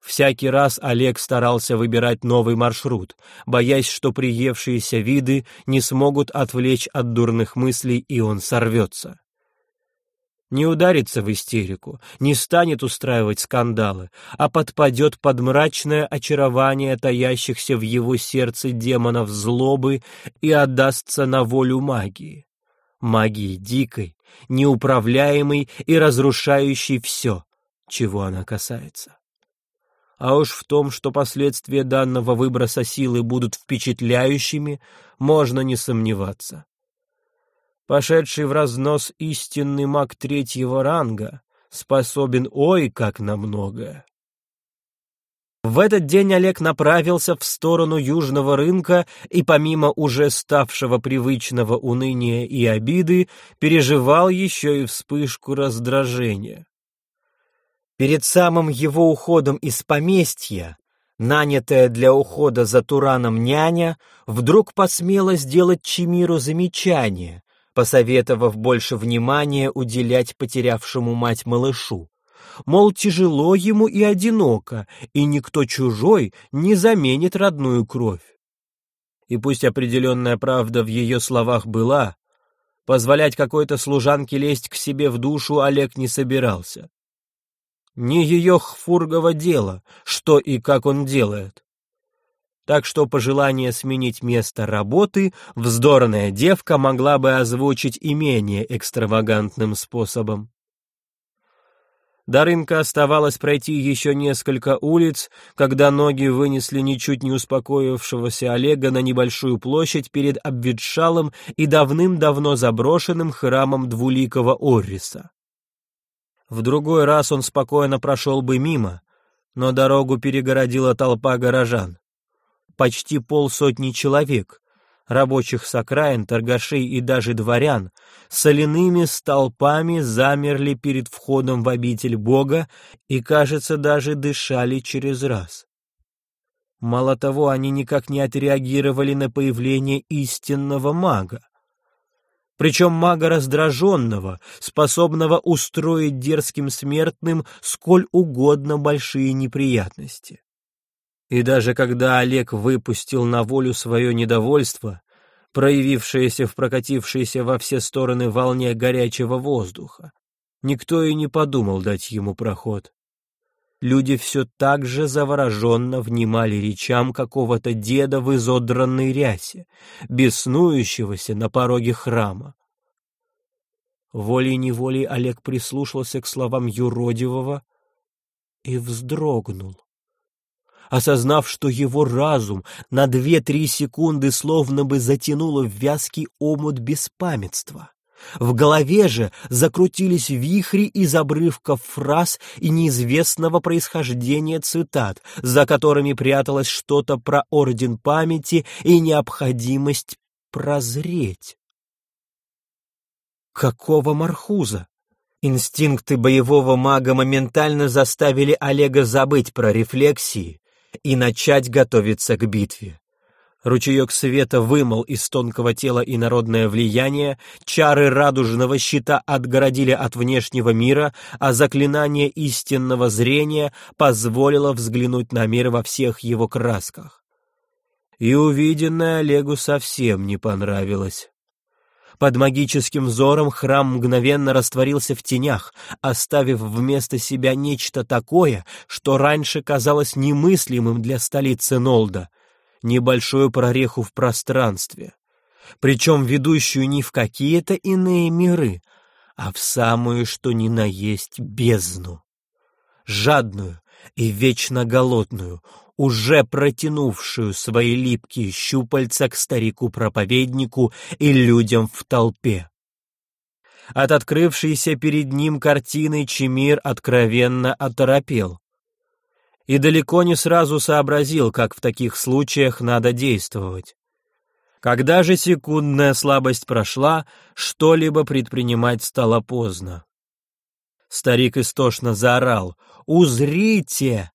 Всякий раз Олег старался выбирать новый маршрут, боясь, что приевшиеся виды не смогут отвлечь от дурных мыслей, и он сорвется. Не ударится в истерику, не станет устраивать скандалы, а подпадет под мрачное очарование таящихся в его сердце демонов злобы и отдастся на волю магии магии дикой, неуправляемой и разрушающей все, чего она касается. А уж в том, что последствия данного выброса силы будут впечатляющими, можно не сомневаться. Пошедший в разнос истинный маг третьего ранга способен ой как на многое. В этот день Олег направился в сторону южного рынка и помимо уже ставшего привычного уныния и обиды, переживал еще и вспышку раздражения. Перед самым его уходом из поместья, нанятая для ухода за Тураном няня, вдруг посмела сделать Чимиру замечание, посоветовав больше внимания уделять потерявшему мать малышу мол, тяжело ему и одиноко, и никто чужой не заменит родную кровь. И пусть определенная правда в ее словах была, позволять какой-то служанке лезть к себе в душу Олег не собирался. Не ее хфургово дело, что и как он делает. Так что пожелание сменить место работы вздорная девка могла бы озвучить и менее экстравагантным способом. До рынка оставалось пройти еще несколько улиц, когда ноги вынесли ничуть не успокоившегося Олега на небольшую площадь перед обветшалым и давным-давно заброшенным храмом двуликого Орриса. В другой раз он спокойно прошел бы мимо, но дорогу перегородила толпа горожан. Почти полсотни человек, рабочих с окраин, торгашей и даже дворян, соляными столпами замерли перед входом в обитель Бога и, кажется, даже дышали через раз. Мало того, они никак не отреагировали на появление истинного мага. Причем мага раздраженного, способного устроить дерзким смертным сколь угодно большие неприятности. И даже когда Олег выпустил на волю свое недовольство, проявившееся в прокатившейся во все стороны волне горячего воздуха, никто и не подумал дать ему проход. Люди все так же завороженно внимали речам какого-то деда в изодранной рясе, беснующегося на пороге храма. Волей-неволей Олег прислушался к словам юродивого и вздрогнул осознав, что его разум на две-три секунды словно бы затянуло в вязкий омут беспамятства. В голове же закрутились вихри из обрывков фраз и неизвестного происхождения цитат, за которыми пряталось что-то про орден памяти и необходимость прозреть. Какого мархуза? Инстинкты боевого мага моментально заставили Олега забыть про рефлексии, и начать готовиться к битве. Ручеек света вымыл из тонкого тела инородное влияние, чары радужного щита отгородили от внешнего мира, а заклинание истинного зрения позволило взглянуть на мир во всех его красках. И увиденное Олегу совсем не понравилось. Под магическим взором храм мгновенно растворился в тенях, оставив вместо себя нечто такое, что раньше казалось немыслимым для столицы Нолда — небольшую прореху в пространстве, причем ведущую не в какие-то иные миры, а в самую что ни на есть бездну. Жадную и вечно голодную, уже протянувшую свои липкие щупальца к старику-проповеднику и людям в толпе. От открывшейся перед ним картины Чемир откровенно оторопел и далеко не сразу сообразил, как в таких случаях надо действовать. Когда же секундная слабость прошла, что-либо предпринимать стало поздно. Старик истошно заорал «Узрите!»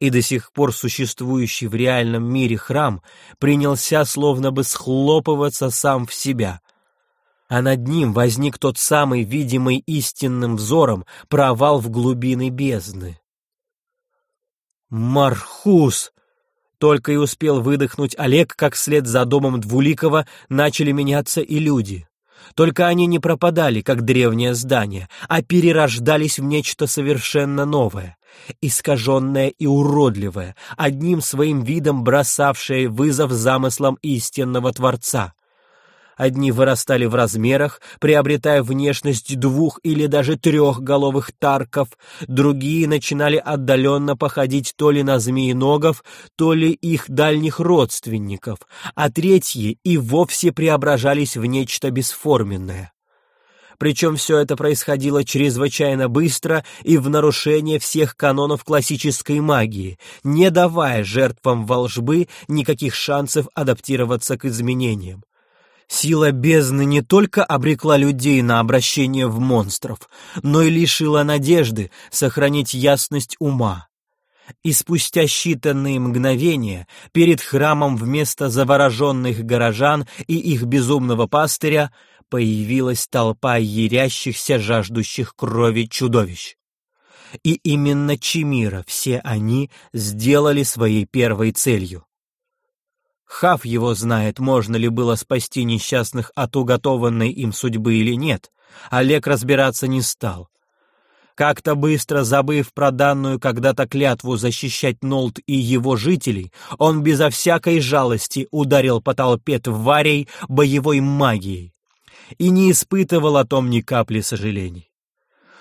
И до сих пор существующий в реальном мире храм принялся словно бы схлопываться сам в себя — а над ним возник тот самый видимый истинным взором провал в глубины бездны. «Мархус!» Только и успел выдохнуть Олег, как вслед за домом Двуликова начали меняться и люди. Только они не пропадали, как древнее здание, а перерождались в нечто совершенно новое, искаженное и уродливое, одним своим видом бросавшее вызов замыслам истинного Творца. Одни вырастали в размерах, приобретая внешность двух или даже трехголовых тарков, другие начинали отдаленно походить то ли на змеиногов, то ли их дальних родственников, а третьи и вовсе преображались в нечто бесформенное. Причем все это происходило чрезвычайно быстро и в нарушение всех канонов классической магии, не давая жертвам волжбы никаких шансов адаптироваться к изменениям. Сила бездны не только обрекла людей на обращение в монстров, но и лишила надежды сохранить ясность ума. И спустя считанные мгновения перед храмом вместо завороженных горожан и их безумного пастыря появилась толпа ярящихся, жаждущих крови чудовищ. И именно Чимира все они сделали своей первой целью. Хав его знает, можно ли было спасти несчастных от уготованной им судьбы или нет. Олег разбираться не стал. Как-то быстро забыв про данную когда-то клятву защищать Нолт и его жителей, он безо всякой жалости ударил по толпе тварей боевой магией и не испытывал о том ни капли сожалений.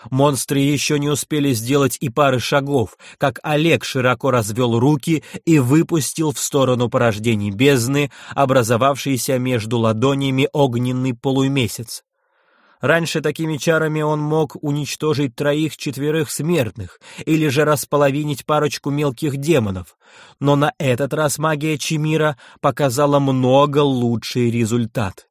Монстры еще не успели сделать и пары шагов, как Олег широко развел руки и выпустил в сторону порождений бездны, образовавшийся между ладонями огненный полумесяц. Раньше такими чарами он мог уничтожить троих-четверых смертных или же располовинить парочку мелких демонов, но на этот раз магия Чимира показала много лучший результат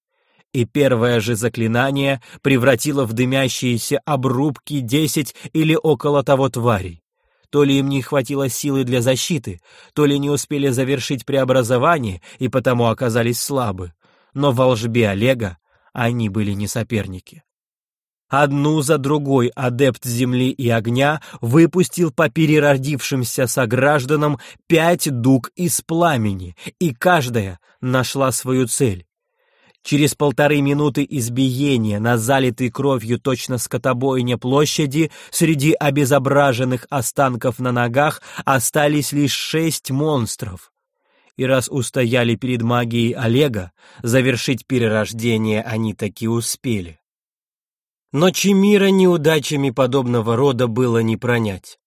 и первое же заклинание превратило в дымящиеся обрубки десять или около того тварей. То ли им не хватило силы для защиты, то ли не успели завершить преобразование и потому оказались слабы, но в волжбе Олега они были не соперники. Одну за другой адепт земли и огня выпустил по переродившимся согражданам пять дуг из пламени, и каждая нашла свою цель. Через полторы минуты избиения на залитой кровью точно скотобойне площади среди обезображенных останков на ногах остались лишь шесть монстров. И раз устояли перед магией Олега, завершить перерождение они таки успели. Но Чемира неудачами подобного рода было не пронять.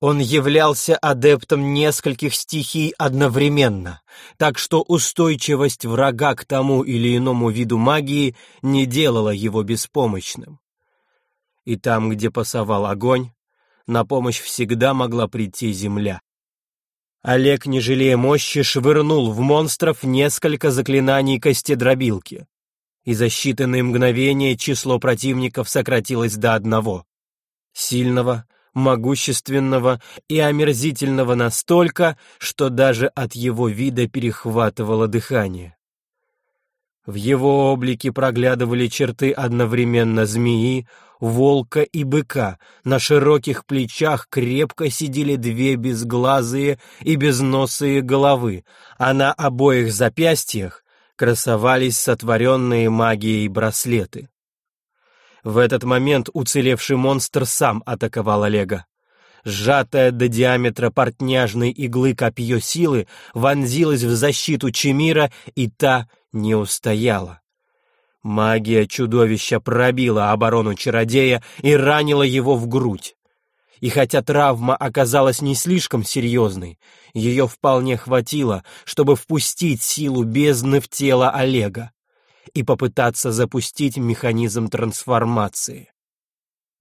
Он являлся адептом нескольких стихий одновременно, так что устойчивость врага к тому или иному виду магии не делала его беспомощным. И там, где пасовал огонь, на помощь всегда могла прийти земля. Олег, не жалея мощи, швырнул в монстров несколько заклинаний костедробилки, и за считанные мгновения число противников сократилось до одного. Сильного, могущественного и омерзительного настолько, что даже от его вида перехватывало дыхание. В его облике проглядывали черты одновременно змеи, волка и быка. На широких плечах крепко сидели две безглазые и безносые головы, а на обоих запястьях красовались сотворенные магией браслеты. В этот момент уцелевший монстр сам атаковал Олега. Сжатое до диаметра портняжной иглы копье силы вонзилось в защиту Чемира, и та не устояла. Магия чудовища пробила оборону чародея и ранила его в грудь. И хотя травма оказалась не слишком серьезной, ее вполне хватило, чтобы впустить силу бездны в тело Олега и попытаться запустить механизм трансформации.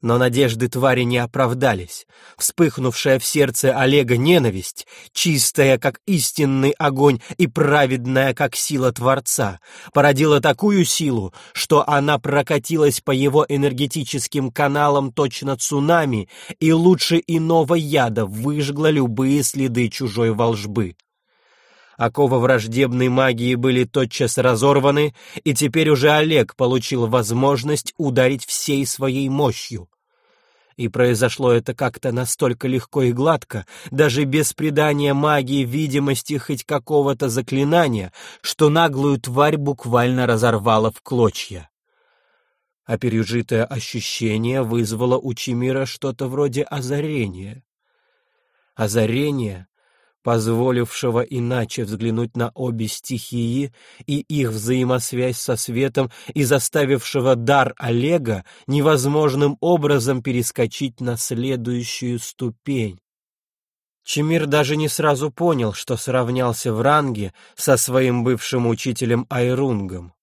Но надежды твари не оправдались. Вспыхнувшая в сердце Олега ненависть, чистая, как истинный огонь и праведная, как сила Творца, породила такую силу, что она прокатилась по его энергетическим каналам точно цунами и лучше иного яда выжгла любые следы чужой волжбы. Оковы враждебной магии были тотчас разорваны, и теперь уже Олег получил возможность ударить всей своей мощью. И произошло это как-то настолько легко и гладко, даже без придания магии видимости хоть какого-то заклинания, что наглую тварь буквально разорвала в клочья. А пережитое ощущение вызвало у Чимира что-то вроде озарения. Озарение, позволившего иначе взглянуть на обе стихии и их взаимосвязь со светом и заставившего дар Олега невозможным образом перескочить на следующую ступень. Чемир даже не сразу понял, что сравнялся в ранге со своим бывшим учителем Айрунгом.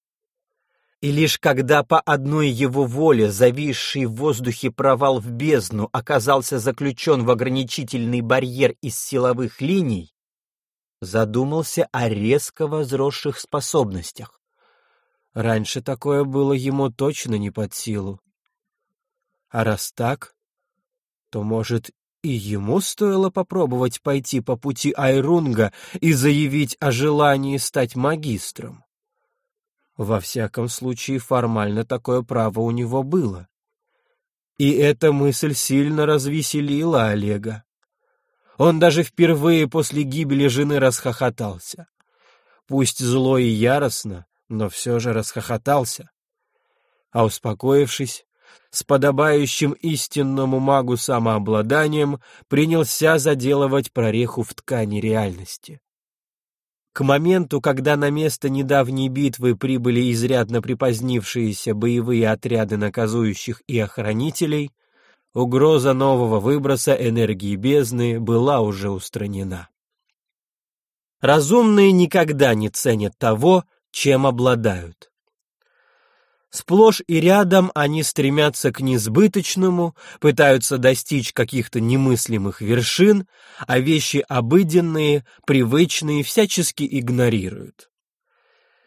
И лишь когда по одной его воле зависший в воздухе провал в бездну оказался заключен в ограничительный барьер из силовых линий, задумался о резко возросших способностях. Раньше такое было ему точно не под силу. А раз так, то, может, и ему стоило попробовать пойти по пути Айрунга и заявить о желании стать магистром. Во всяком случае, формально такое право у него было. И эта мысль сильно развеселила Олега. Он даже впервые после гибели жены расхохотался. Пусть зло и яростно, но все же расхохотался. А успокоившись, с подобающим истинному магу самообладанием принялся заделывать прореху в ткани реальности. К моменту, когда на место недавней битвы прибыли изрядно припозднившиеся боевые отряды наказующих и охранителей, угроза нового выброса энергии бездны была уже устранена. Разумные никогда не ценят того, чем обладают. Сплошь и рядом они стремятся к несбыточному, пытаются достичь каких-то немыслимых вершин, а вещи обыденные, привычные всячески игнорируют.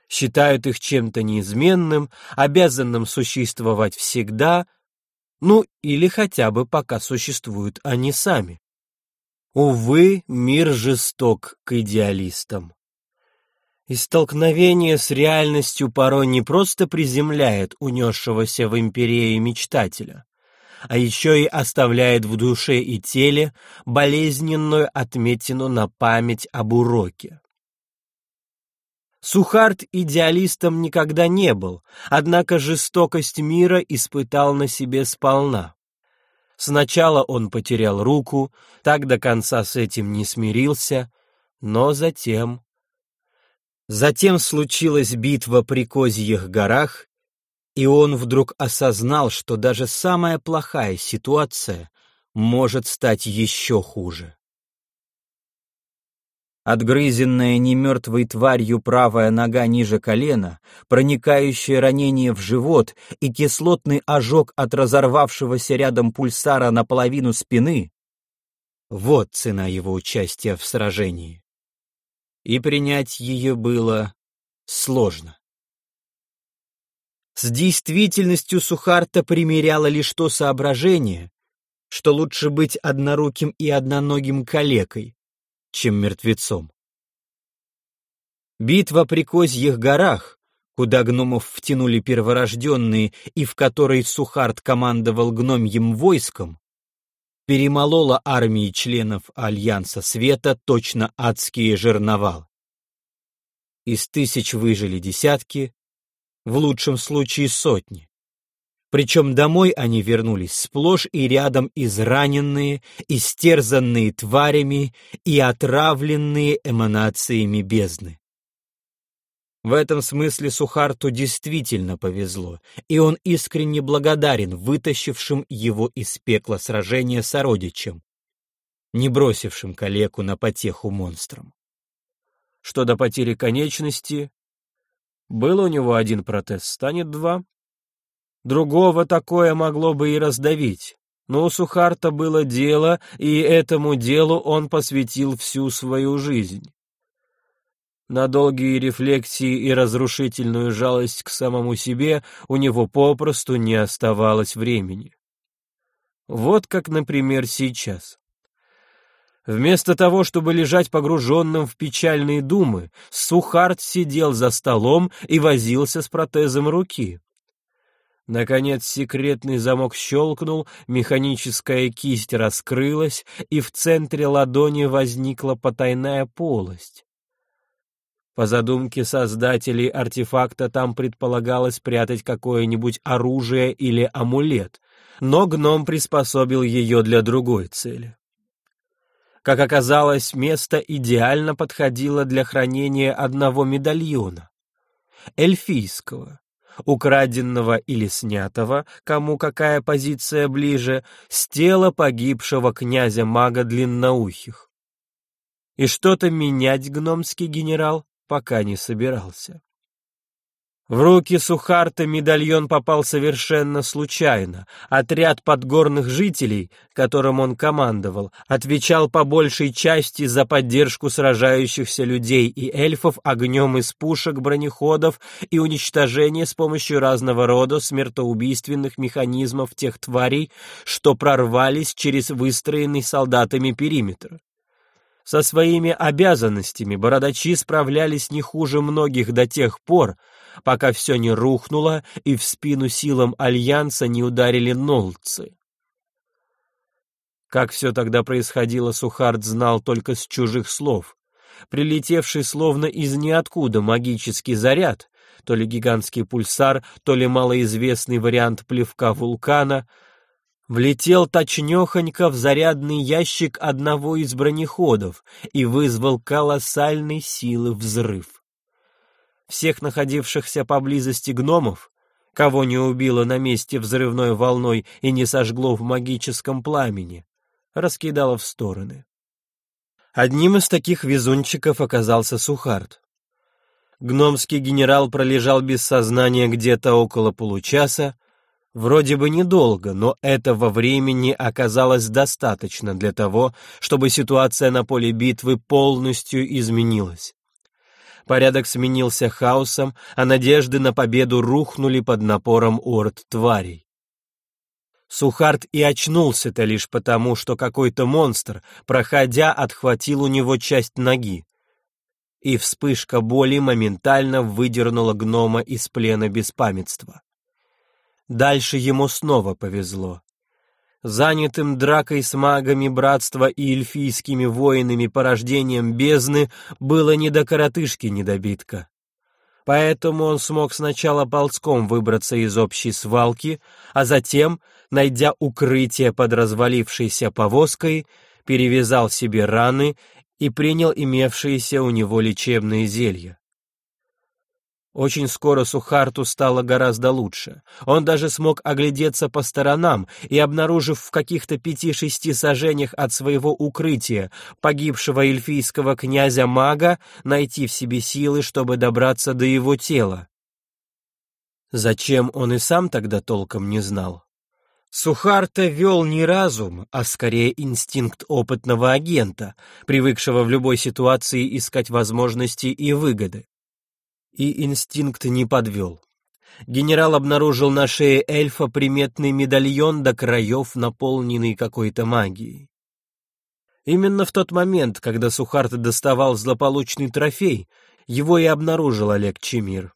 Считают их чем-то неизменным, обязанным существовать всегда, ну или хотя бы пока существуют они сами. Увы, мир жесток к идеалистам. И столкновение с реальностью порой не просто приземляет унесшегося в империи мечтателя, а еще и оставляет в душе и теле болезненную отметину на память об уроке. Сухарт идеалистом никогда не был, однако жестокость мира испытал на себе сполна. Сначала он потерял руку, так до конца с этим не смирился, но затем Затем случилась битва при Козьих горах, и он вдруг осознал, что даже самая плохая ситуация может стать еще хуже. Отгрызенная немертвой тварью правая нога ниже колена, проникающее ранение в живот и кислотный ожог от разорвавшегося рядом пульсара наполовину спины — вот цена его участия в сражении и принять ее было сложно. С действительностью Сухарта примеряло лишь то соображение, что лучше быть одноруким и одноногим калекой, чем мертвецом. Битва при Козьих горах, куда гномов втянули перворожденные и в которой Сухарт командовал гномьим войском, перемолола армии членов Альянса Света точно адские жерновал. Из тысяч выжили десятки, в лучшем случае сотни. Причем домой они вернулись сплошь и рядом израненные, истерзанные тварями и отравленные эманациями бездны. В этом смысле Сухарту действительно повезло, и он искренне благодарен вытащившим его из пекла сражения сородичам, не бросившим калеку на потеху монстрам. Что до потери конечности, был у него один протез, станет два. Другого такое могло бы и раздавить. Но у Сухарта было дело, и этому делу он посвятил всю свою жизнь. На долгие рефлексии и разрушительную жалость к самому себе у него попросту не оставалось времени. Вот как, например, сейчас. Вместо того, чтобы лежать погруженным в печальные думы, Сухарт сидел за столом и возился с протезом руки. Наконец секретный замок щелкнул, механическая кисть раскрылась, и в центре ладони возникла потайная полость. По задумке создателей артефакта там предполагалось спрятать какое-нибудь оружие или амулет, но гном приспособил ее для другой цели. Как оказалось, место идеально подходило для хранения одного медальона — эльфийского, украденного или снятого, кому какая позиция ближе, с тела погибшего князя-мага длинноухих. И что-то менять гномский генерал пока не собирался. В руки Сухарта медальон попал совершенно случайно. Отряд подгорных жителей, которым он командовал, отвечал по большей части за поддержку сражающихся людей и эльфов огнем из пушек, бронеходов и уничтожение с помощью разного рода смертоубийственных механизмов тех тварей, что прорвались через выстроенный солдатами периметр. Со своими обязанностями бородачи справлялись не хуже многих до тех пор, пока все не рухнуло и в спину силам Альянса не ударили нолцы. Как все тогда происходило, Сухард знал только с чужих слов. Прилетевший словно из ниоткуда магический заряд, то ли гигантский пульсар, то ли малоизвестный вариант плевка вулкана, влетел точнёхонько в зарядный ящик одного из бронеходов и вызвал колоссальной силы взрыв всех находившихся поблизости гномов, кого не убило на месте взрывной волной и не сожгло в магическом пламени, раскидало в стороны. Одним из таких везунчиков оказался Сухард. Гномский генерал пролежал без сознания где-то около получаса, вроде бы недолго, но этого времени оказалось достаточно для того, чтобы ситуация на поле битвы полностью изменилась. Порядок сменился хаосом, а надежды на победу рухнули под напором орд тварей. Сухарт и очнулся-то лишь потому, что какой-то монстр, проходя, отхватил у него часть ноги. И вспышка боли моментально выдернула гнома из плена беспамятства. Дальше ему снова повезло занятым дракой с магами братства и эльфийскими воинами порождением бездны, было не до коротышки недобитка. Поэтому он смог сначала ползком выбраться из общей свалки, а затем, найдя укрытие под развалившейся повозкой, перевязал себе раны и принял имевшиеся у него лечебные зелья. Очень скоро Сухарту стало гораздо лучше. Он даже смог оглядеться по сторонам и, обнаружив в каких-то пяти-шести сажениях от своего укрытия погибшего эльфийского князя-мага, найти в себе силы, чтобы добраться до его тела. Зачем он и сам тогда толком не знал. Сухарта вел не разум, а скорее инстинкт опытного агента, привыкшего в любой ситуации искать возможности и выгоды. И инстинкт не подвел. генерал обнаружил на шее эльфа приметный медальон до краев, наполненный какой-то магией. Именно в тот момент, когда Сухарт доставал злополучный трофей, его и обнаружил Олег Чемир.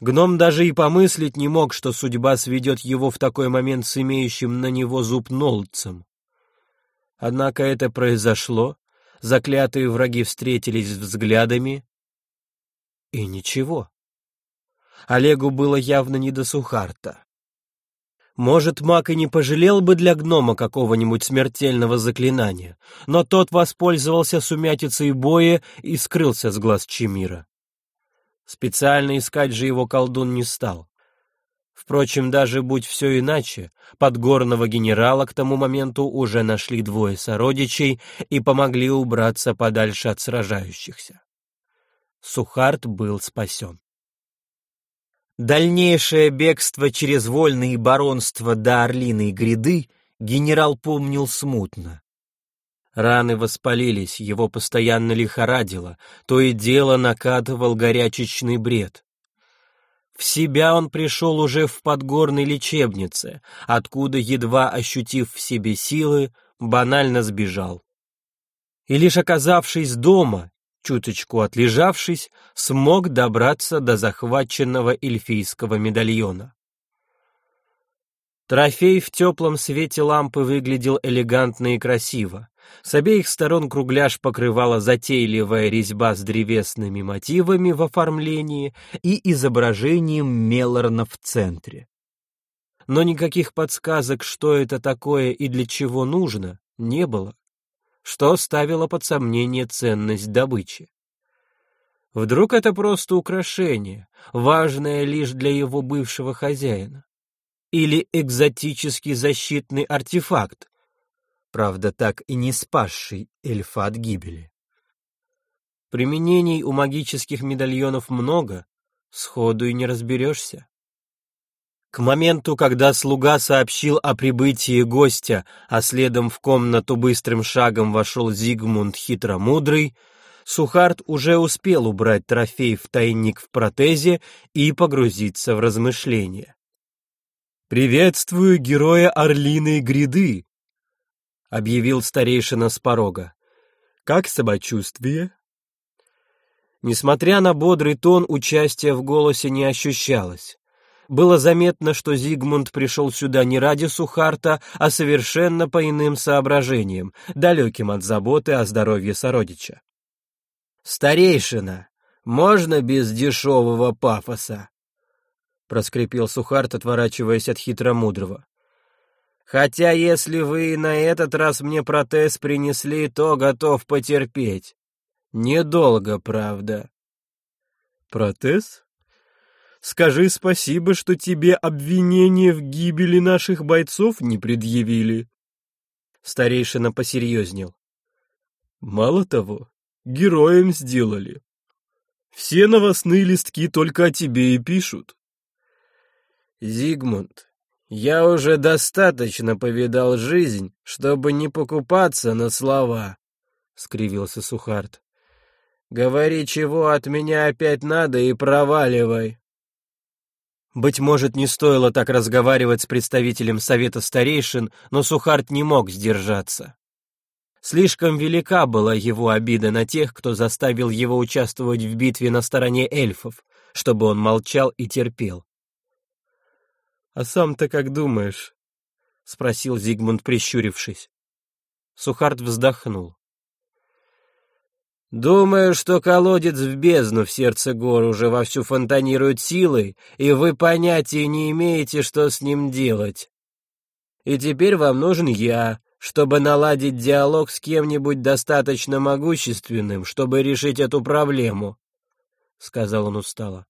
Гном даже и помыслить не мог, что судьба сведет его в такой момент с имеющим на него зуб Нолдцем. Однако это произошло, заклятые враги встретились взглядами, и ничего. Олегу было явно не до Сухарта. Может, маг и не пожалел бы для гнома какого-нибудь смертельного заклинания, но тот воспользовался сумятицей боя и скрылся с глаз Чемира. Специально искать же его колдун не стал. Впрочем, даже будь все иначе, подгорного генерала к тому моменту уже нашли двое сородичей и помогли убраться подальше от сражающихся. Сухарт был спасен. Дальнейшее бегство через вольные баронства до Орлиной гряды генерал помнил смутно. Раны воспалились, его постоянно лихорадило, то и дело накатывал горячечный бред. В себя он пришел уже в подгорной лечебнице, откуда, едва ощутив в себе силы, банально сбежал. И лишь оказавшись дома, чуточку отлежавшись, смог добраться до захваченного эльфийского медальона. Трофей в теплом свете лампы выглядел элегантно и красиво. С обеих сторон кругляш покрывала затейливая резьба с древесными мотивами в оформлении и изображением Мелорна в центре. Но никаких подсказок, что это такое и для чего нужно, не было что ставило под сомнение ценность добычи. Вдруг это просто украшение, важное лишь для его бывшего хозяина? Или экзотический защитный артефакт, правда, так и не спасший эльфа от гибели? Применений у магических медальонов много, сходу и не разберешься. К моменту, когда слуга сообщил о прибытии гостя, а следом в комнату быстрым шагом вошел Зигмунд Хитромудрый, Сухарт уже успел убрать трофей в тайник в протезе и погрузиться в размышления. «Приветствую героя Орлиной гряды!» — объявил старейшина с порога. «Как самочувствие?» Несмотря на бодрый тон, участия в голосе не ощущалось. Было заметно, что Зигмунд пришел сюда не ради Сухарта, а совершенно по иным соображениям, далеким от заботы о здоровье сородича. «Старейшина, можно без дешевого пафоса?» — проскрипел Сухарт, отворачиваясь от хитромудрого. «Хотя если вы на этот раз мне протез принесли, то готов потерпеть. Недолго, правда». «Протез?» Скажи спасибо, что тебе обвинения в гибели наших бойцов не предъявили. Старейшина посерьезнел. Мало того, героем сделали. Все новостные листки только о тебе и пишут. Зигмунд, я уже достаточно повидал жизнь, чтобы не покупаться на слова, — скривился Сухарт. Говори, чего от меня опять надо, и проваливай. Быть может, не стоило так разговаривать с представителем Совета Старейшин, но Сухарт не мог сдержаться. Слишком велика была его обида на тех, кто заставил его участвовать в битве на стороне эльфов, чтобы он молчал и терпел. «А сам-то как думаешь?» — спросил Зигмунд, прищурившись. Сухарт вздохнул. Думаю, что колодец в бездну в сердце гор уже вовсю фонтанирует силой, и вы понятия не имеете, что с ним делать. И теперь вам нужен я, чтобы наладить диалог с кем-нибудь достаточно могущественным, чтобы решить эту проблему, — сказал он устало.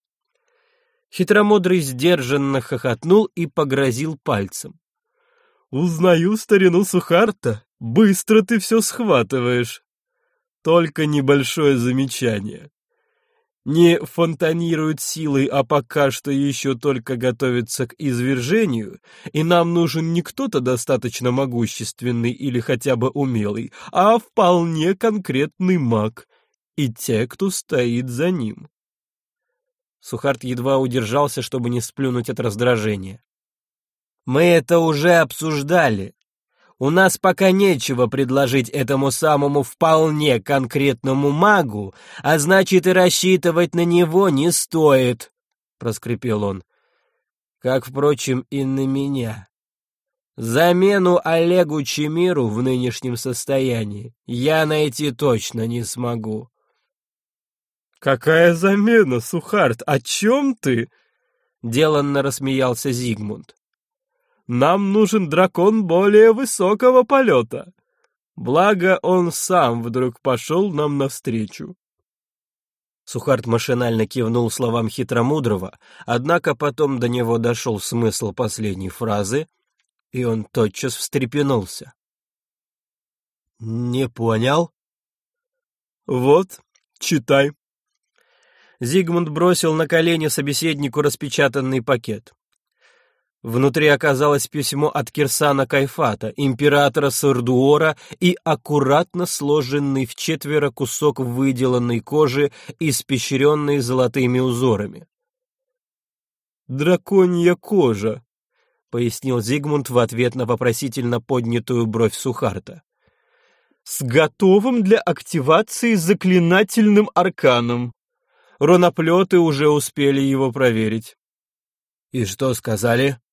Хитромудрый сдержанно хохотнул и погрозил пальцем. — Узнаю старину Сухарта. Быстро ты все схватываешь. Только небольшое замечание. Не фонтанирует силой, а пока что еще только готовится к извержению, и нам нужен не кто-то достаточно могущественный или хотя бы умелый, а вполне конкретный маг и те, кто стоит за ним. Сухарт едва удержался, чтобы не сплюнуть от раздражения. «Мы это уже обсуждали. У нас пока нечего предложить этому самому вполне конкретному магу, а значит и рассчитывать на него не стоит», — проскрипел он. «Как, впрочем, и на меня. Замену Олегу Чемиру в нынешнем состоянии я найти точно не смогу». «Какая замена, Сухарт? О чем ты?» — деланно рассмеялся Зигмунд. «Нам нужен дракон более высокого полета. Благо, он сам вдруг пошел нам навстречу». Сухарт машинально кивнул словам хитромудрого, однако потом до него дошел смысл последней фразы, и он тотчас встрепенулся. «Не понял?» «Вот, читай», Зигмунд бросил на колени собеседнику распечатанный пакет. Внутри оказалось письмо от Кирсана Кайфата, императора Сардуора, и аккуратно сложенный в четверо кусок выделанной кожи, испещренный золотыми узорами. «Драконья кожа», — пояснил Зигмунд в ответ на вопросительно поднятую бровь Сухарта. «С готовым для активации заклинательным арканом руноплеты уже успели его проверить. — И что сказали? —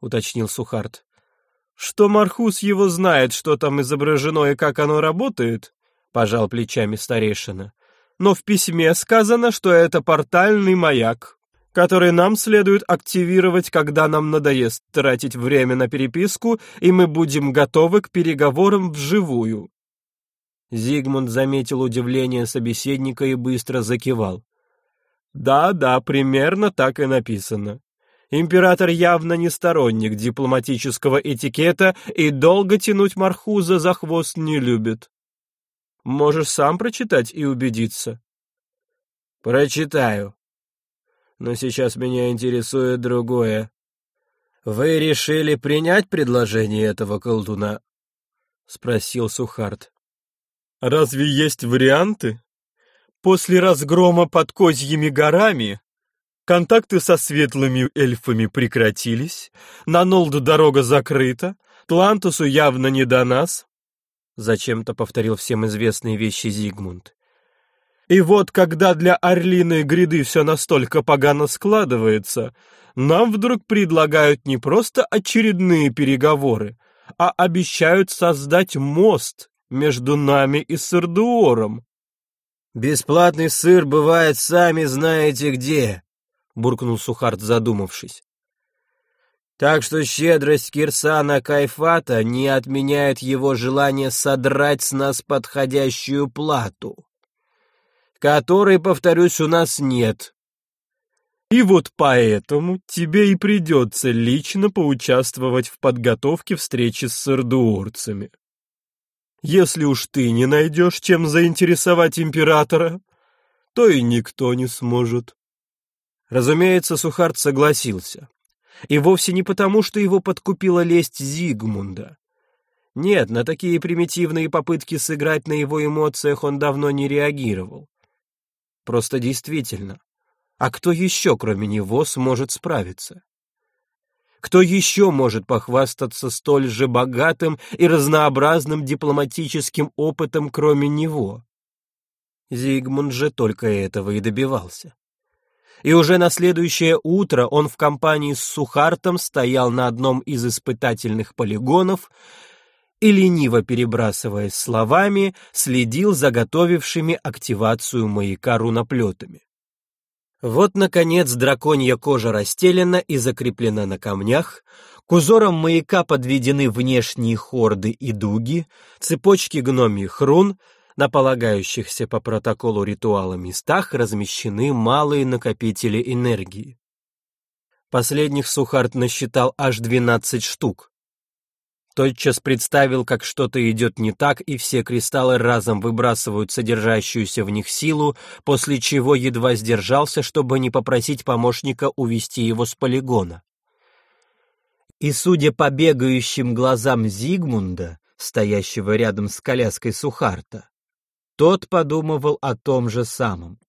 уточнил Сухарт. — Что Мархус его знает, что там изображено и как оно работает, — пожал плечами старейшина. — Но в письме сказано, что это портальный маяк, который нам следует активировать, когда нам надоест тратить время на переписку, и мы будем готовы к переговорам вживую. Зигмунд заметил удивление собеседника и быстро закивал. Да-да, примерно так и написано. Император явно не сторонник дипломатического этикета и долго тянуть Мархуза за хвост не любит. Можешь сам прочитать и убедиться. Прочитаю. Но сейчас меня интересует другое. Вы решили принять предложение этого колдуна? Спросил Сухарт. Разве есть варианты? После разгрома под Козьими горами контакты со светлыми эльфами прекратились, на Нолду дорога закрыта, Тлантусу явно не до нас. Зачем-то повторил всем известные вещи Зигмунд. И вот, когда для Орлиной гряды все настолько погано складывается, нам вдруг предлагают не просто очередные переговоры, а обещают создать мост между нами и Сардуором. «Бесплатный сыр бывает сами знаете где», — буркнул Сухарт, задумавшись. «Так что щедрость Кирсана Кайфата не отменяет его желание содрать с нас подходящую плату, которой, повторюсь, у нас нет». И вот поэтому тебе и придется лично поучаствовать в подготовке встречи с сардуорцами. Если уж ты не найдешь, чем заинтересовать императора, то и никто не сможет. Разумеется, Сухарт согласился. И вовсе не потому, что его подкупила лесть Зигмунда. Нет, на такие примитивные попытки сыграть на его эмоциях он давно не реагировал. Просто действительно. А кто еще, кроме него, сможет справиться? Кто еще может похвастаться столь же богатым и разнообразным дипломатическим опытом, кроме него? Зигмунд же только этого и добивался. И уже на следующее утро он в компании с Сухартом стоял на одном из испытательных полигонов и, лениво перебрасываясь словами, следил за готовившими активацию маяка руноплетами. Вот, наконец, драконья кожа расстелена и закреплена на камнях, к узорам маяка подведены внешние хорды и дуги, цепочки гномьих рун, на полагающихся по протоколу ритуала местах размещены малые накопители энергии. Последних Сухарт насчитал аж 12 штук, тотчас представил, как что-то идет не так, и все кристаллы разом выбрасывают содержащуюся в них силу, после чего едва сдержался, чтобы не попросить помощника увести его с полигона. И, судя по бегающим глазам Зигмунда, стоящего рядом с коляской Сухарта, тот подумывал о том же самом.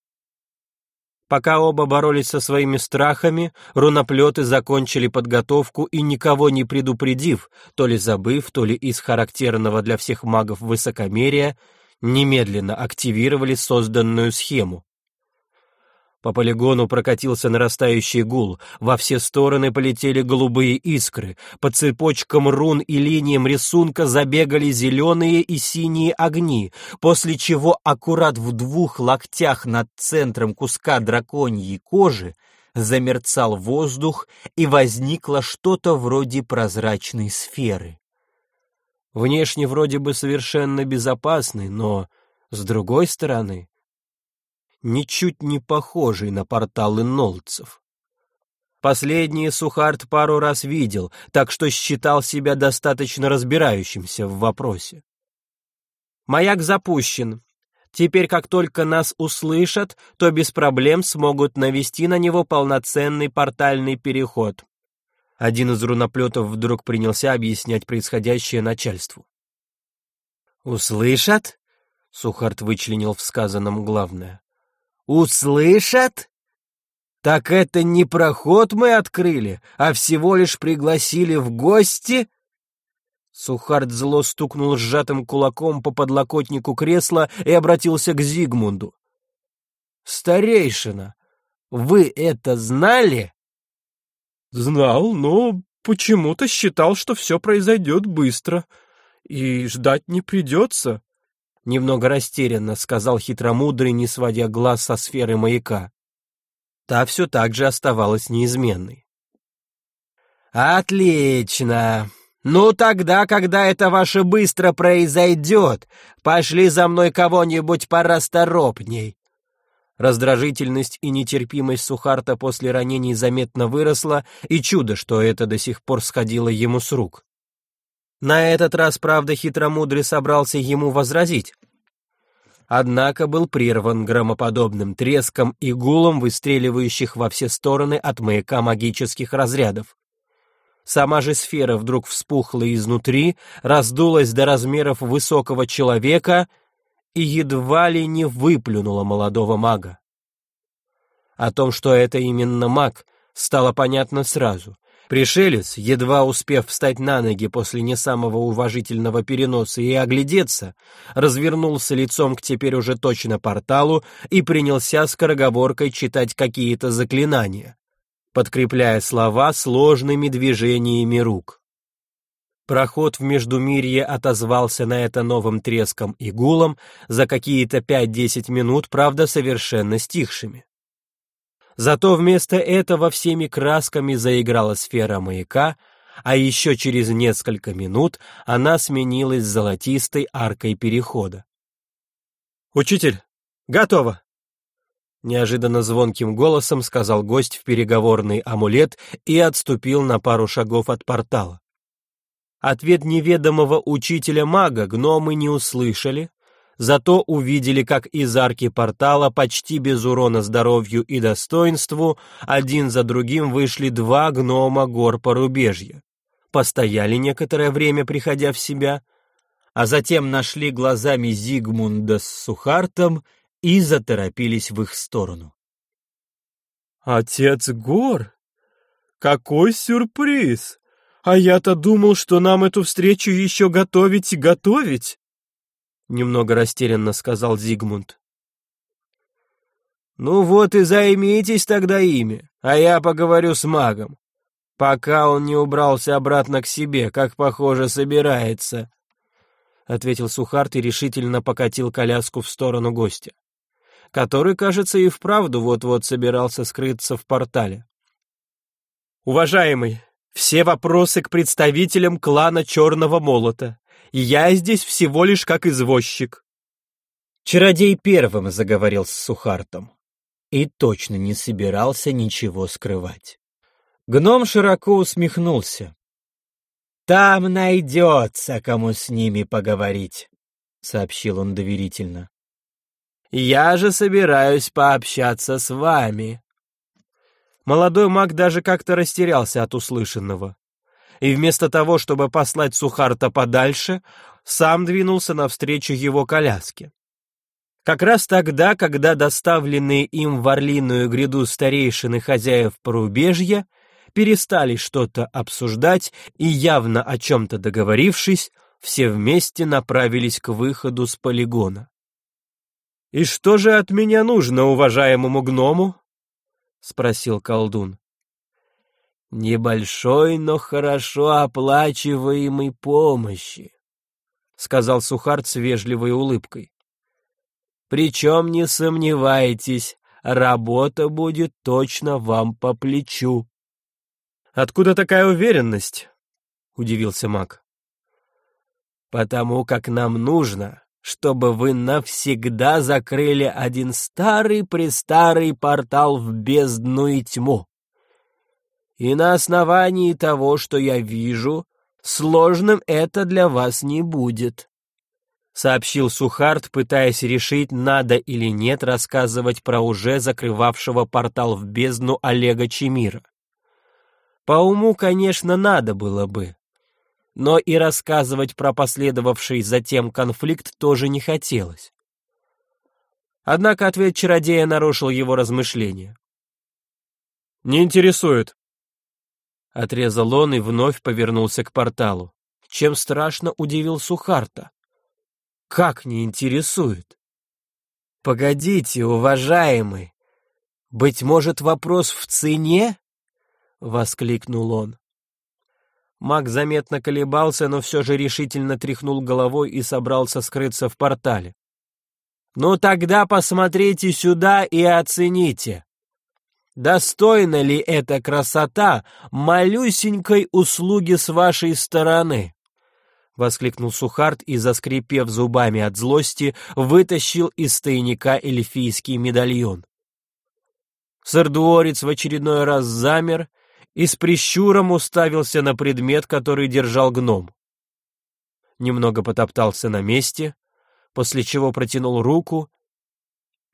Пока оба боролись со своими страхами, руноплеты закончили подготовку и, никого не предупредив, то ли забыв, то ли из характерного для всех магов высокомерия, немедленно активировали созданную схему. По полигону прокатился нарастающий гул, во все стороны полетели голубые искры, по цепочкам рун и линиям рисунка забегали зеленые и синие огни, после чего аккурат в двух локтях над центром куска драконьей кожи замерцал воздух и возникло что-то вроде прозрачной сферы. Внешне вроде бы совершенно безопасный, но, с другой стороны, ничуть не похожий на порталы нолцев. Последние Сухарт пару раз видел, так что считал себя достаточно разбирающимся в вопросе. «Маяк запущен. Теперь, как только нас услышат, то без проблем смогут навести на него полноценный портальный переход». Один из руноплетов вдруг принялся объяснять происходящее начальству. «Услышат?» — Сухарт вычленил в сказанном главное. Услышат? Так это не проход мы открыли, а всего лишь пригласили в гости? Сухард зло стукнул сжатым кулаком по подлокотнику кресла и обратился к Зигмунду. «Старейшина, вы это знали?» «Знал, но почему-то считал, что все произойдет быстро, и ждать не придется», Немного растерянно сказал хитромудрый, не сводя глаз со сферы маяка. Та все так же оставалась неизменной. «Отлично! Ну тогда, когда это ваше быстро произойдет, пошли за мной кого-нибудь порасторопней!» Раздражительность и нетерпимость Сухарта после ранений заметно выросла, и чудо, что это до сих пор сходило ему с рук. На этот раз, правда, хитромудрый собрался ему возразить. Однако был прерван громоподобным треском и гулом выстреливающих во все стороны от маяка магических разрядов. Сама же сфера вдруг вспухла изнутри, раздулась до размеров высокого человека и едва ли не выплюнула молодого мага. О том, что это именно маг, стало понятно сразу — Пришелец, едва успев встать на ноги после не самого уважительного переноса и оглядеться, развернулся лицом к теперь уже точно порталу и принялся скороговоркой читать какие-то заклинания, подкрепляя слова сложными движениями рук. Проход в Междумирье отозвался на это новым треском и гулом за какие-то пять-десять минут, правда, совершенно стихшими. Зато вместо этого всеми красками заиграла сфера маяка, а еще через несколько минут она сменилась золотистой аркой перехода. «Учитель, готово!» Неожиданно звонким голосом сказал гость в переговорный амулет и отступил на пару шагов от портала. Ответ неведомого учителя-мага гномы не услышали, зато увидели, как из арки портала почти без урона здоровью и достоинству один за другим вышли два гнома гор порубежья. Постояли некоторое время, приходя в себя, а затем нашли глазами Зигмунда с Сухартом и заторопились в их сторону. «Отец гор? Какой сюрприз! А я-то думал, что нам эту встречу еще готовить и готовить!» Немного растерянно сказал Зигмунд. Ну вот и займитесь тогда ими, а я поговорю с магом. Пока он не убрался обратно к себе, как, похоже, собирается, — ответил Сухарт и решительно покатил коляску в сторону гостя, который, кажется, и вправду вот-вот собирался скрыться в портале. «Уважаемый, все вопросы к представителям клана Черного Молота я здесь всего лишь как извозчик». Чародей первым заговорил с Сухартом и точно не собирался ничего скрывать. Гном широко усмехнулся. «Там найдется, кому с ними поговорить», — сообщил он доверительно. «Я же собираюсь пообщаться с вами». Молодой маг даже как-то растерялся от услышанного и вместо того, чтобы послать Сухарта подальше, сам двинулся навстречу его коляске. Как раз тогда, когда доставленные им в Орлиную гряду старейшины хозяев порубежья перестали что-то обсуждать и, явно о чем-то договорившись, все вместе направились к выходу с полигона. «И что же от меня нужно, уважаемому гному?» — спросил колдун. «Небольшой, но хорошо оплачиваемой помощи», — сказал Сухарт с вежливой улыбкой. «Причем, не сомневайтесь, работа будет точно вам по плечу». «Откуда такая уверенность?» — удивился маг. «Потому как нам нужно, чтобы вы навсегда закрыли один старый-престарый портал в бездну и тьму. И на основании того, что я вижу, сложным это для вас не будет», — сообщил Сухарт, пытаясь решить, надо или нет рассказывать про уже закрывавшего портал в бездну Олега Чемира. По уму, конечно, надо было бы, но и рассказывать про последовавший затем конфликт тоже не хотелось. Однако ответ чародея нарушил его размышления. «Не интересует», — отрезал он и вновь повернулся к порталу, чем страшно удивил Сухарта. «Как не интересует?» «Погодите, уважаемый, быть может, вопрос в цене?» — воскликнул он. Маг заметно колебался, но все же решительно тряхнул головой и собрался скрыться в портале. «Ну тогда посмотрите сюда и оцените. Достойна ли эта красота малюсенькой услуги с вашей стороны?» — воскликнул Сухарт и, заскрипев зубами от злости, вытащил из тайника эльфийский медальон. Сардуорец в очередной раз замер и с прищуром уставился на предмет, который держал гном. Немного потоптался на месте, после чего протянул руку,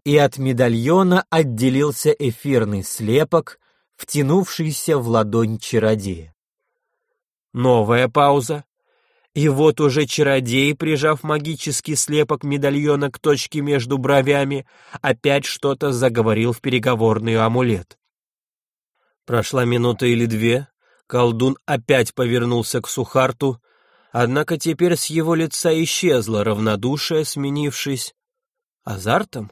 и от медальона отделился эфирный слепок, втянувшийся в ладонь чародея. Новая пауза, и вот уже чародей, прижав магический слепок медальона к точке между бровями, опять что-то заговорил в переговорный амулет. Прошла минута или две, колдун опять повернулся к Сухарту, однако теперь с его лица исчезло равнодушие, сменившись азартом.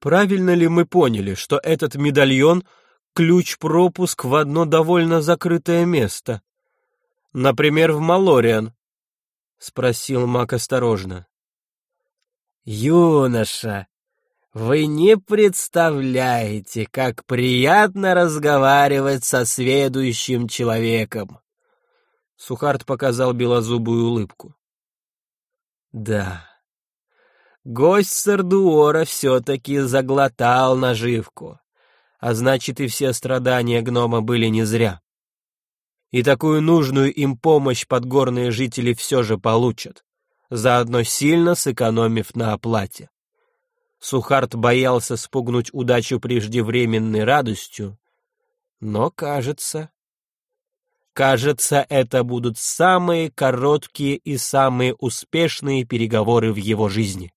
Правильно ли мы поняли, что этот медальон — ключ-пропуск в одно довольно закрытое место? Например, в Малориан? — спросил Мак осторожно. «Юноша, вы не представляете, как приятно разговаривать со сведущим человеком. Сухарт показал белозубую улыбку. Да, гость Сардуора все-таки заглотал наживку, а значит и все страдания гнома были не зря. И такую нужную им помощь подгорные жители все же получат, заодно сильно сэкономив на оплате. Сухарт боялся спугнуть удачу преждевременной радостью, но, кажется... Кажется, это будут самые короткие и самые успешные переговоры в его жизни.